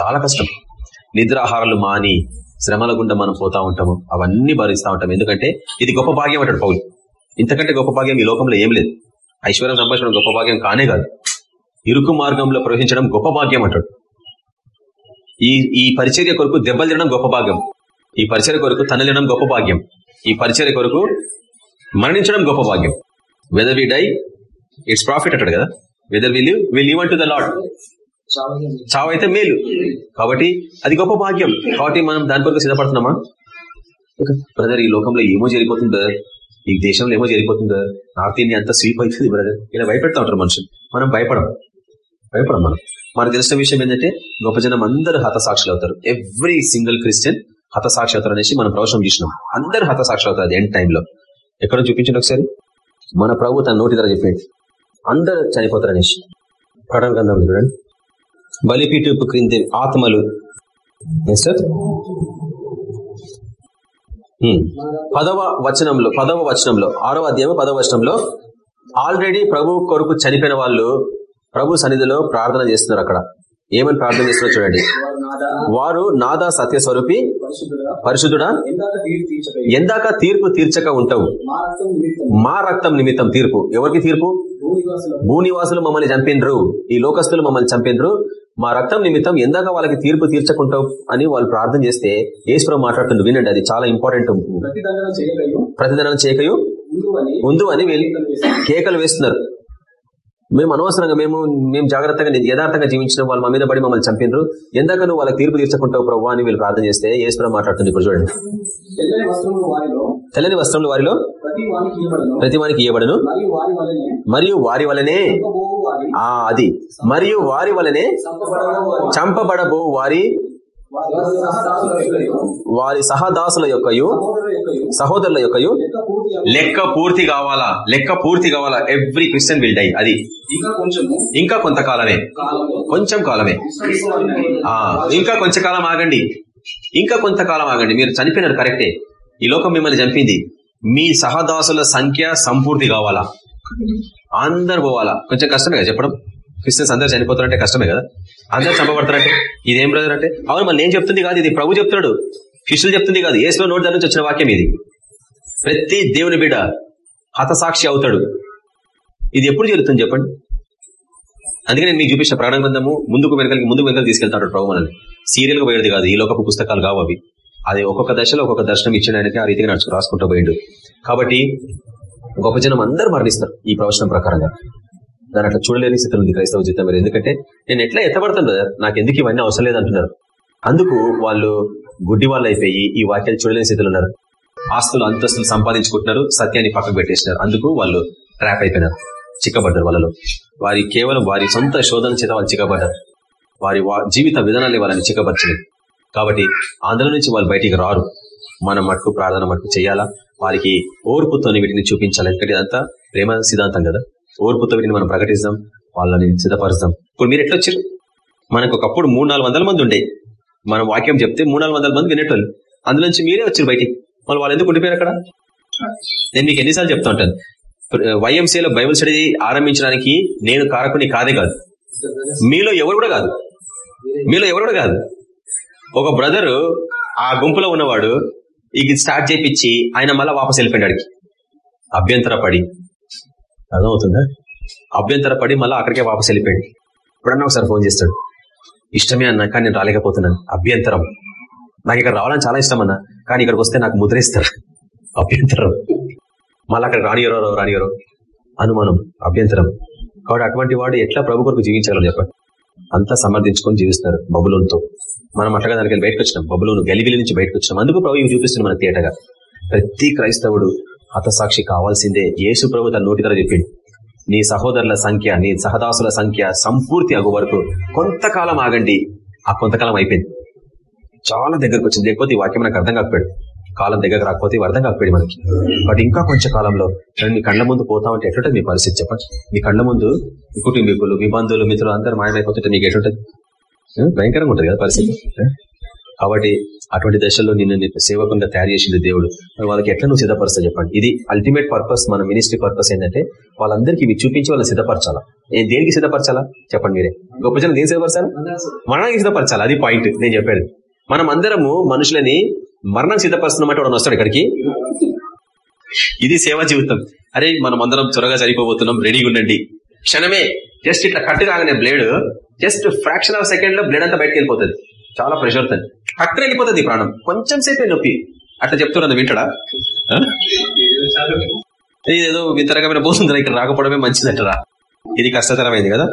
చాలా కష్టం. నిద్రాహారాలు మాని శ్రమల గుండా మనం పోతా ఉంటాము. అవన్నీ భరిస్తూ ఉంటాం. ఎందుకంటే ఇది గొప్ప భాగ్యం అంటాడు పౌలు. ఇంతకంటే గొప్ప భాగ్యం ఈ లోకంలో ఏం లేదు. ఐశ్వర్యం సంపాదించడం గొప్ప భాగ్యం కానే కాదు. ఇరుకు మార్గంలో ప్రవహించడం గొప్ప భాగ్యం అంటాడు. ఈ ఈ పరిచర్య కొరకు దెబ్బలు తినడం గొప్ప భాగ్యం. ఈ పరిచర్య కొరకు తనలినడం గొప్ప భాగ్యం. ఈ పరిచర్య కొరకు మరణించడం గొప్ప భాగ్యం. Whether we die it's profit అంటాడు కదా. Whether we live we live unto the Lord చావు అయితే మేలు. కాబట్టి అది గొప్ప భాగ్యం. కాబట్టి మనం దాని కొరకు సిద్ధపడుతున్నామా? బ్రదర్ ఈ లోకంలో ఏమో జరిగిపోతుంది బ్రదర్ ఈ దేశంలో ఏమో జరిగిపోతుంది బ్రదర్ నార్త్ ఇండియా అంతా స్వీప్ అవుతుంది బ్రదర్ ఇలా భయపెడతా ఉంటారు మనుషులు. మనం భయపడం భయపడం మనం. మనకు తెలిసిన విషయం ఏంటంటే గొప్ప జనం అందరూ హతసాక్షులు అవుతారు. ఎవ్రీ సింగిల్ క్రిస్టియన్ హతసాక్షి అవుతారు అనేసి మనం ప్రవచనం చూసినాం. అందరూ హతసాక్షులు అవుతారు ఎండ్ టైంలో ఎక్కడ చూపించండి ఒకసారి? మన ప్రభు తన నోటి ధర చెప్పేది. అందరూ చనిపోతారు అనేసి. ప్రకటన గ్రంథంలో చూడండి. బలిపీఠపు క్రింది ఆత్మలు. Sir hmm. పదవ వచనంలో పదవ వచనంలో ఆరవ అధ్యాయం పదవ వచనంలో ఆల్రెడీ ప్రభు కొరకు చనిపోయిన వాళ్ళు ప్రభు సన్నిధిలో ప్రార్థన చేస్తున్నారు అక్కడ. ఏమని ప్రార్థన చేస్తున్నారు చూడండి. వారు నాదా సత్య స్వరూపి పరిశుద్ధుడా ఎందాక తీర్పు తీర్చక ఉంటావు. మా రక్తం నిమిత్తం తీర్పు. ఎవరికి తీర్పు? భూనివాసులు మమ్మల్ని చంపినరు. ఈ లోకస్తులు మమ్మల్ని చంపినరు. మా రక్తం నిమిత్తం ఎందాక వాళ్ళకి తీర్పు తీర్చకుంటావు అని వాళ్ళు ప్రార్థన చేస్తే ఈశ్వరం మాట్లాడుతుంది వినండి అది చాలా ఇంపార్టెంట్ ప్రతిదండన చేయకయు ముందు అని ముందు అని వీళ్ళు కేకలు వేస్తున్నారు. మేము అనవసరంగా మేము మేము జాగ్రత్తగా యథార్థంగా జీవించిన వాళ్ళు మా మీద పడి మమ్మల్ని చంపినరు. ఎందాక నువ్వు వాళ్ళకి తీర్పు తీర్చకుంటావు ప్రభు అని వీళ్ళు ప్రార్థన చేస్తే ఈశ్వరం మాట్లాడుతుంది ఇప్పుడు చూడండి. తెల్లని వస్త్రములు వారిలో ప్రతి వానికి ఇవ్వబడను మరియు వారి వలనే ఆ అది. మరియు వారి వలనే చంపబడబో వారి వారి సహదాసుల యొక్కయు సహోదరుల యొక్కయు లెక్క పూర్తి కావాలా? లెక్క పూర్తి కావాలా? ఎవ్రీ క్రిస్టియన్ విల్ డై అది. ఇంకా కొంతకాలమే. కొంచెం కాలమే. ఇంకా కొంచెం కాలం ఆగండి. ఇంకా కొంతకాలం ఆగండి. మీరు చనిపోయినారు కరెక్టే ఈ లోకం మిమ్మల్ని చంపింది. మీ సహదాసుల సంఖ్య సంపూర్తి కావాలా? అందరు పోవాలా? కొంచెం కష్టమే కదా చెప్పడం. క్రిస్టియన్స్ అందరు చనిపోతారంటే కష్టమే కదా? అందరు చంపబడతారంటే? ఇదేం బ్రదర్ అంటే? అవును మళ్ళీ నేను చెప్తుంది కాదు ఇది. ప్రభు చెప్తున్నాడు. శిష్యులు చెప్తుంది కాదు. ఏసులో నోటి దగ్గర నుంచి వచ్చిన వాక్యం ఇది. ప్రతి దేవుని బిడ్డ హతసాక్షి అవుతాడు. ఇది ఎప్పుడు జరుగుతుంది చెప్పండి? అందుకే నేను మీకు చూపించిన ప్రాణ గ్రంథము ముందుకు వెనకలికి ముందుకు వెనకలు తీసుకెళ్తాడు ప్రభు మనల్ని. సీరియల్గా పోయేది కాదు. ఈ లోకపు పుస్తకాలు కావు అవి. అది ఒక్కొక్క దశలో ఒక్కొక్క దర్శనం ఇచ్చిన ఆయనకి ఆ రీతిగా నడుచు రాసుకుంటూ పోయిండు. కాబట్టి గొప్ప జనం అందరూ మరణిస్తారు ఈ ప్రవచనం ప్రకారంగా. దాని అట్లా చూడలేని స్థితిలో ఉంది క్రైస్తవ జీవితం మీరు. ఎందుకంటే నేను ఎట్లా ఎత్తబడతాను కదా నాకు ఎందుకు ఇవన్నీ అవసరం లేదంటున్నారు. అందుకు వాళ్ళు గుడ్డి వాళ్ళు అయిపోయి ఈ వాక్యాలు చూడలేని స్థితిలో ఉన్నారు. ఆస్తులు అంతస్తులు సంపాదించుకుంటున్నారు సత్యాన్ని పక్కకు పెట్టేసినారు. అందుకు వాళ్ళు ట్రాప్ అయిపోయినారు. చిక్కబడ్డారు వాళ్ళలో. వారి కేవలం వారి సొంత శోధన చేత వాళ్ళు చిక్కబడ్డారు. వారి వా- జీవిత విధానాన్ని వాళ్ళని చిక్కబర్చలేదు కాబట్టి అందులో నుంచి వాళ్ళు బయటికి రారు. మన మటుకు ప్రార్థన మటుకు చేయాలా? వారికి ఓర్పుతోని వీటిని చూపించాలి? ఎందుకంటే ఇదంతా ప్రేమ సిద్ధాంతం కదా. ఓర్పుతో వీటిని మనం ప్రకటిస్తాం వాళ్ళని సిద్ధపరుస్తాం. ఇప్పుడు మీరు ఎట్లా వచ్చారు? మనకు ఒకప్పుడు మూడు నాలుగు వందల మంది ఉండే. మనం వాక్యం చెప్తే మూడు నాలుగు వందల మంది వినేటోళ్ళు. అందులోంచి మీరే వచ్చారు బయటికి. వాళ్ళు వాళ్ళు ఎందుకు ఉండిపోయారు అక్కడ? నేను మీకు ఎన్నిసార్లు చెప్తా ఉంటాను. వైఎంసీలో బైబుల్ స్టడీ ఆరంభించడానికి నేను కారకుని కాదే కాదు. మీలో ఎవరు కూడా కాదు. మీలో ఎవరు కూడా కాదు. ఒక బ్రదరు ఆ గుంపులో ఉన్నవాడు ఇది స్టార్ట్ చేపించి ఆయన మళ్ళీ వాపస్ వెళ్ళిపోయాడు అభ్యంతరపడి అర్థమవుతుందా? అభ్యంతర పడి మళ్ళీ అక్కడికే వాపస్ వెళ్ళిపోయాడు ఇప్పుడన్నా ఒకసారి ఫోన్ చేస్తాడు. ఇష్టమే అన్నా కానీ నేను రాలేకపోతున్నాను. అభ్యంతరం. నాకు ఇక్కడ రావడం చాలా ఇష్టం అన్నా కానీ ఇక్కడికి వస్తే నాకు ముద్రేస్తారు. అభ్యంతరం. మళ్ళీ అక్కడ రానియరో రానియరో అనుమానం అభ్యంతరం. కాబట్టి అటువంటి వాడు ఎట్లా ప్రభు కొరకు జీవించగలరు చెప్పండి. అంతా సమర్థించుకొని జీవిస్తారు బబులోన్తో. మనం అట్లాగా దానికి బయటకు వచ్చినాం. బబులోను గలిగిలి నుంచి బయటకు వచ్చినాం. అందుకు ప్రభు ఇవి చూపిస్తున్నాం మన తేటగా ప్రతి క్రైస్తవుడు హతసాక్షి కావాల్సిందే. యేసు ప్రభు తన నోటి ద్వారా చెప్పింది నీ సహోదరుల సంఖ్య నీ సహదాసుల సంఖ్య సంపూర్తి అగు వరకు కొంతకాలం ఆగండి. ఆ కొంతకాలం అయిపోయింది. చాలా దగ్గరకు వచ్చింది. లేకపోతే ఈ వాక్యం నాకు అర్థం కాకపోయాడు. కాలం దగ్గరకు రాకపోతే అర్థం కాకపోయాడు మనకి. బట్ ఇంకా కొంచెం కాలంలో నేను మీ కళ్ళ ముందు పోతా ఉంటే ఎట్లుంటుంది మీ పరిస్థితి చెప్పండి. మీ కళ్ళ ముందు మీ కుటుంబీకులు మీ బంధువులు మిత్రులు అందరూ మాయమైపోతుంటే మీకు ఎట్లుంటుంది? భయంకరంగా ఉంటుంది కదా పరిస్థితి. కాబట్టి అటువంటి దశల్లో నిన్ను నీకు తయారు చేసింది దేవుడు. మరి వాళ్ళకి ఎట్లా నువ్వు సిద్ధపరుస్తా చెప్పండి. ఇది అల్టిమేట్ పర్పస్ మన మినిస్ట్రీ పర్పస్ ఏంటంటే వాళ్ళందరికీ ఇవి చూపించి వాళ్ళని సిద్ధపరచాలా? నేను దేనికి సిద్ధపరచాలా? చెప్పండి మీరే. గొప్ప జనం దేని సిద్ధపరచాలి? మరణానికి సిద్ధపరచాలి? అది పాయింట్ నేను చెప్పాడు మనం అందరము మనుషులని మరణం సిద్ధపరుస్తున్నామంటే వాడు వస్తాడు ఇక్కడికి ఇది సేవా జీవితం. అరే మనం అందరం త్వరగా చనిపోబోతున్నాం. రెడీగా ఉండండి. క్షణమే. జస్ట్ ఇట్లా కట్టు కాగానే బ్లేడ్ జస్ట్ ఫ్రాక్షన్ ఆఫ్ సెకండ్లో బ్లేడ్ అంతా బయటకు వెళ్ళిపోతుంది. చాలా ప్రెషర్ తను అక్కడ వెళ్ళిపోతుంది ప్రాణం. కొంచెం సేపే నొప్పి. అట్లా చెప్తున్నది వింటడా? ఏదో ఇదేదో వింత రకమైన పోతుంది ఇక్కడ రాకపోవడమే మంచిదంటరా. ఇది కష్టతరమైంది కదా.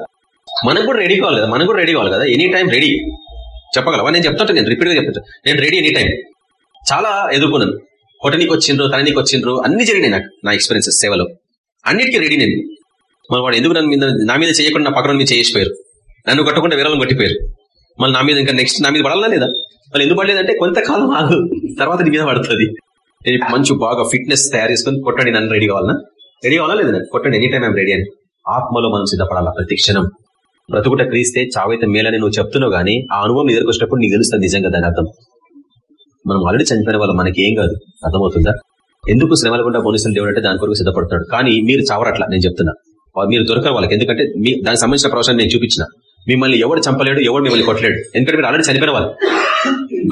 మనకు కూడా రెడీ కావాలి కదా మనకు కూడా రెడీ కావాలి కదా. ఎనీ టైం రెడీ చెప్పగలవా? నేను చెప్తుంటా నేను రిపీట్గా నేను రెడీ ఎనీ టైం చాలా ఎదుర్కొన్నాను. కొట్టనీకి వచ్చిండ్రు తననీకి వచ్చిండ్రు అన్ని జరిగినాయి నాకు నా ఎక్స్పీరియన్సెస్ సేవలో. అన్నిటికీ రెడీ నేను. మరి వాడు ఎందుకు నన్ను మీద నా మీద చేయకుండా నా పక్కన మీద చేసిపోయారు నన్ను కట్టకుండా వేరే కొట్టిపోయారు. మళ్ళీ నా మీద ఇంకా నెక్స్ట్ నా మీద పడాలా లేదా? మళ్ళీ ఎందుకు పడలేదంటే కొంతకాలం ఆగు. తర్వాత నీ మీద పడుతుంది. నేను మంచి బాగా ఫిట్నెస్ తయారు చేసుకొని కొట్టండి నన్ను రెడీ కావాలన్నా రెడీ కావాలా లేదా కొట్టండి ఎనీ టైం ఐమ్ రెడీ అని. ఆత్మలో మనం సిద్ధపడాలా? ప్రతి క్షణం. బ్రతుకుట క్రీస్తే చావైతే మేలని నువ్వు చెప్తున్నావు గానీ ఆ అనుభవం ఎదుర్కొచ్చినప్పుడు నీకు తెలుస్తుంది నిజంగా దాని అర్థం. మనం ఆల్రెడీ చనిపోయిన వాళ్ళు మనకి ఏం కాదు. అర్థమవుతుందా? ఎందుకు శ్రమల గుండా పోనిస్తున్న దేవుడు అంటే దాని కొరకు సిద్ధపడుతున్నాడు. కానీ మీరు చావరట్లా నేను చెప్తున్నా. మీరు దొరకరు వాళ్ళకి. ఎందుకంటే మీ దానికి సంబంధించిన ప్రవేశాన్ని నేను చూపించిన. మిమ్మల్ని ఎవడు చంపలేడు ఎవడు మిమ్మల్ని కొట్టలేడు. ఎందుకంటే మీరు ఆల్రెడీ చనిపోయిన వాళ్ళు.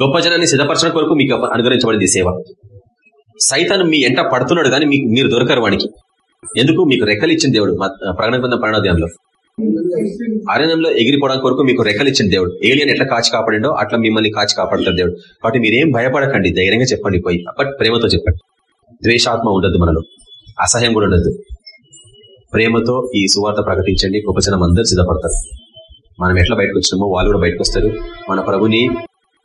గొప్ప జనాన్ని సిద్ధపరచడం కొరకు మీకు అనుగ్రహించబడింది సేవ. సైతాను మీ ఎంట పడుతున్నాడు కానీ మీకు మీరు దొరకరు వానికి. ఎందుకు? మీకు రెక్కలు ఇచ్చిన దేవుడు ప్రగణ ప్రకటన గ్రంథం ప్రణోదయంలో అరణ్యంలో ఎగిరిపోవడానికి కొరకు మీకు రెక్కలు ఇచ్చిన దేవుడు. ఏలియన్ ఎట్లా కాచి కాపాడిండో అట్లా మిమ్మల్ని కాచి కాపాడుతాడు దేవుడు. కాబట్టి మీరేం భయపడకండి. ధైర్యంగా చెప్పండి పోయి. బట్ ప్రేమతో చెప్పండి. ద్వేషాత్మ ఉండదు మనలో. అసహ్యం కూడా ఉండదు. ప్రేమతో ఈ సువార్త ప్రకటించండి. గొప్ప జనం అందరూ సిద్ధపడతారు. మనం ఎట్లా బయటకు వచ్చినామో వాళ్ళు కూడా బయటకు వస్తారు. మన ప్రభుని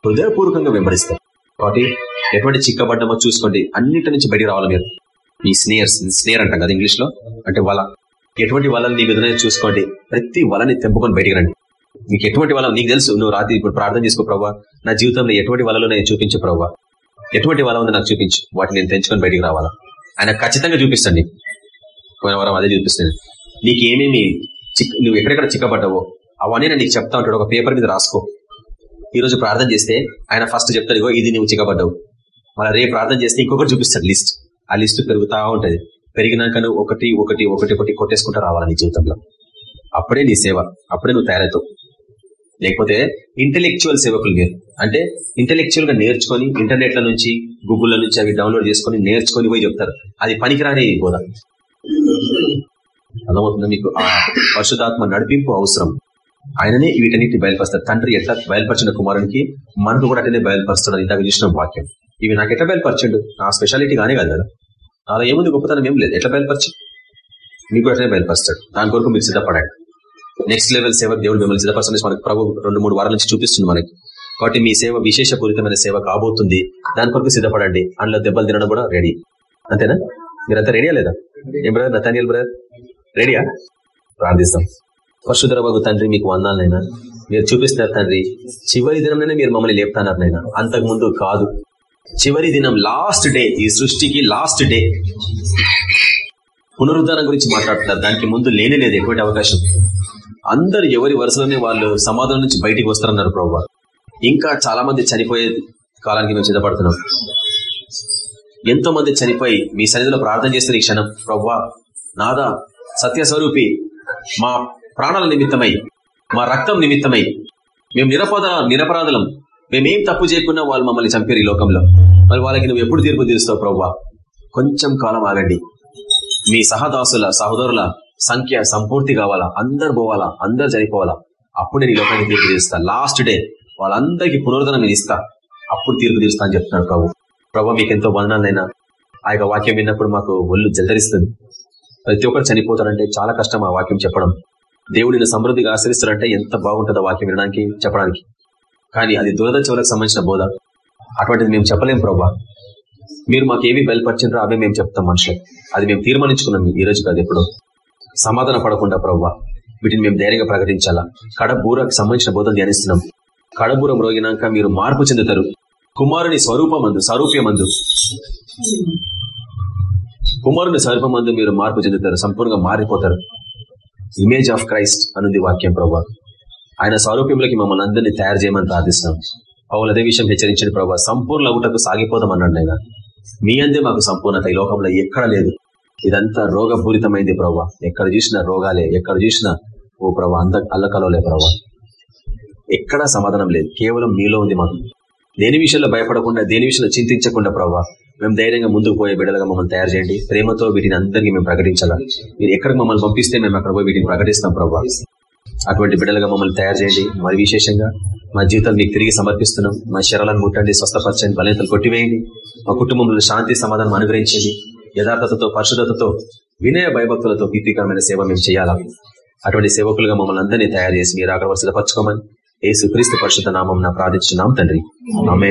హృదయపూర్వకంగా వెంబడిస్తారు. కాబట్టి ఎటువంటి చిక్కబడ్డమో చూసుకోండి. అన్నిటి నుంచి బయటికి రావాలి మీరు. ఈ స్నేహర్ స్నేహర్ అంటాం కదా ఇంగ్లీష్లో అంటే వల. ఎటువంటి వలని నీ మీద చూసుకోండి. ప్రతి వలని తెంపుకొని బయటికి రండి. మీకు ఎటువంటి వల నీకు తెలుసు నువ్వు రాత్రి ఇప్పుడు ప్రార్థన చేసుకో ప్రభావ నా జీవితంలో ఎటువంటి వలలో నేను చూపించు ప్రభావ ఎటువంటి వల ఉందో నాకు చూపించు. వాటిని నేను తెంచుకొని బయటికి రావాలా? ఆయన ఖచ్చితంగా చూపిస్తాను నీకు. పోయిన వారం అదే చూపిస్తుంది నీకు ఏమేమి చిక్ నువ్వు ఎక్కడెక్కడ చిక్కబడ్డావో అవన్నీ నేను నీకు చెప్తా ఉంటాడు. ఒక పేపర్ మీద రాసుకో. ఈ రోజు ప్రార్థన చేస్తే ఆయన ఫస్ట్ చెప్తాడు ఇగో ఇది నువ్వు చిక్కబడ్డావు మళ్ళీ రేపు ప్రార్థన చేస్తే ఇంకొకటి చూపిస్తాడు లిస్ట్. ఆ లిస్ట్ పెరుగుతా ఉంటది. పెరిగినాక నువ్వు ఒకటి ఒకటి ఒకటి ఒకటి కొట్టేసుకుంటూ రావాలి నీ జీవితంలో? అప్పుడే నీ సేవ అప్పుడే నువ్వు తయారవుతావు. లేకపోతే ఇంటెలెక్చువల్ సేవకులు మీరు అంటే ఇంటెలెక్చువల్గా నేర్చుకొని ఇంటర్నెట్ల నుంచి గూగుల్ నుంచి అవి డౌన్లోడ్ చేసుకొని నేర్చుకొని పోయి చెప్తారు. అది పనికిరాని బోధ. అర్థమవుతుంది మీకు? ఆ పరిశుధాత్మ నడిపింపు అవసరం. ఆయననే వీటన్నిటిని బయలుపరుస్తారు తండ్రి ఎట్లా బయలుపరిచిన కుమారునికి? మనకు కూడా అట్లనే బయలుపరుస్తున్నాడు. ఇందాక చూసిన వాక్యం. ఇవి నాకు ఎట్లా బయలుపరచండు? నా స్పెషాలిటీ కానీ కాదు కదా. అలా ఏముంది గొప్పతనం ఏం లేదు. ఎట్లా బయలుపరచు? మీకు కూడా అట్లనే బయలుపరుస్తాడు. దాని కొరకు మీరు సిద్ధపడండి. నెక్స్ట్ లెవెల్ సేవ దేవుడు మిమ్మల్ని సిద్ధపరచండి మనకు ప్రభు రెండు మూడు వారాల నుంచి చూపిస్తుంది మనకి. కాబట్టి మీ సేవ విశేషపూరితమైన సేవ కాబోతుంది. దాని కొరకు సిద్ధపడండి. అందులో దెబ్బలు తినడం కూడా రెడీ అంతేనా? మీరంతా రెడీయా లేదా? ఏం బ్రదర్ నతానియల్ బ్రదర్ రెడీయా ప్రార్థిస్తాం. పరశుధర బాబు తండ్రి మీకు వందాలనైనా మీరు చూపిస్తున్నారు తండ్రి చివరి దినంలోనే మీరు మమ్మల్ని లేపుతున్నారు నైనా అంతకు ముందు కాదు. చివరి దినం లాస్ట్ డే ఈ సృష్టికి లాస్ట్ డే పునరుద్ధానం గురించి మాట్లాడుతున్నారు. దానికి ముందు లేనే లేదు ఎటువంటి అవకాశం? అందరు ఎవరి వరుసలోనే వాళ్ళు సమాధానం నుంచి బయటికి వస్తారన్నారు ప్రభు ఇంకా చాలా మంది చనిపోయే కాలానికి మేము సిద్ధపడుతున్నాం. ఎంతో మంది చనిపోయి మీ సన్నిధిలో ప్రార్థన చేస్తున్న ఈ క్షణం ప్రవ్వా నాదా సత్యస్వరూపి మా ప్రాణాల నిమిత్తమై మా రక్తం నిమిత్తమై మేము నిరపద నిరపరాధులం. మేమేం తప్పు చేయకుండా వాళ్ళు మమ్మల్ని చంపారు ఈ లోకంలో. మరి వాళ్ళకి నువ్వు ఎప్పుడు తీర్పు తీరుస్తావు ప్రవ్వా? కొంచెం కాలం ఆగండి. మీ సహదాసుల సహోదరుల సంఖ్య సంపూర్తి కావాలా? అందరు పోవాలా? అందరు చనిపోవాలా? అప్పుడు నేను ఈ లోకానికి తీర్పు తీరుస్తా. లాస్ట్ డే వాళ్ళందరికీ పునరుద్ధరణ నేను ఇస్తా. అప్పుడు తీర్పు తీరుస్తా అని చెప్తున్నాడు ప్రభు. ప్రభు మీకు ఎంతో వందనాలైనా ఆ యొక్క వాక్యం విన్నప్పుడు మాకు ఒళ్ళు జల్దరిస్తుంది. ప్రతి ఒక్కరు చనిపోతారంటే చాలా కష్టం ఆ వాక్యం చెప్పడం. దేవుడిని సమృద్ధిగా ఆశ్రయిస్తారంటే ఎంత బాగుంటుందో వాక్యం వినడానికి చెప్పడానికి. కానీ అది దురద చెవులకు సంబంధించిన బోధ. అటువంటిది మేము చెప్పలేం ప్రభా. మీరు మాకు ఏమి బయలుపరిచినారో అవే మేము చెప్తాం మనుషులకు అది మేము తీర్మానించుకున్నాం ఈ రోజు కాదు ఎప్పుడు. సమాధాన పడకుండా ప్రవ్వా వీటిని మేము ధైర్యంగా ప్రకటించాలా? కడబూరకు సంబంధించిన బోధన ధ్యానిస్తున్నాం. కడబూరం రోగినాక మీరు మార్పు చెందుతారు. కుమారుని స్వరూపమందు సారూప్యమందు. కుమారుని స్వరూపమందు మీరు మార్పు చెందుతారు సంపూర్ణంగా మారిపోతారు. ఇమేజ్ ఆఫ్ క్రైస్ట్ అనుంది వాక్యం ప్రభా. ఆయన స్వరూప్యంలోకి మమ్మల్ని అందరినీ తయారు చేయమని ప్రార్థిస్తున్నాం. పౌలు అదే విషయం హెచ్చరించిన ప్రభావ సంపూర్ణ అవుటకు సాగిపోదాం అన్నాడు ఆయన మీ అందే మాకు సంపూర్ణత ఈ లోకంలో ఎక్కడ లేదు. ఇదంతా రోగపూరితమైంది ప్రభా. ఎక్కడ చూసినా రోగాలే ఎక్కడ చూసినా ఓ ప్రభా అంత అల్లకలవలే ప్రభా. ఎక్కడా సమాధానం లేదు. కేవలం మీలో ఉంది మాకు. దేని విషయంలో భయపడకుండా దేని విషయంలో చింతించకుండా ప్రభావ మేము ధైర్యంగా ముందుకు పోయే బిడ్డలుగా మమ్మల్ని తయారు చేయండి. ప్రేమతో వీటిని అందరినీ మేము ప్రకటించాలా మీరు ఎక్కడికి మమ్మల్ని పంపిస్తే మేము అక్కడ పోయి వీటిని ప్రకటిస్తాం ప్రభావ అటువంటి బిడ్డలుగా మమ్మల్ని తయారు చేయండి. మరి విశేషంగా మా జీవితాలు మీకు తిరిగి సమర్పిస్తున్నాం. మా శరాలను ముట్టండి స్వస్థపరచండి బలహీనతలు కొట్టివేయండి. మా కుటుంబంలో శాంతి సమాధానం అనుగ్రహించండి. యథార్థతతో పరిశుద్ధతతో వినయ భయభక్తులతో ప్రీతికరమైన సేవ మేము చేయాలా? అటువంటి సేవకులుగా మమ్మల్ని అందరినీ తయారు చేసి మీరు అక్కడ వరుసపరచుకోమని ఏసు క్రీస్తు పరిశుద్ధ నామం ప్రార్థించున్నాం తండ్రి. ఆమె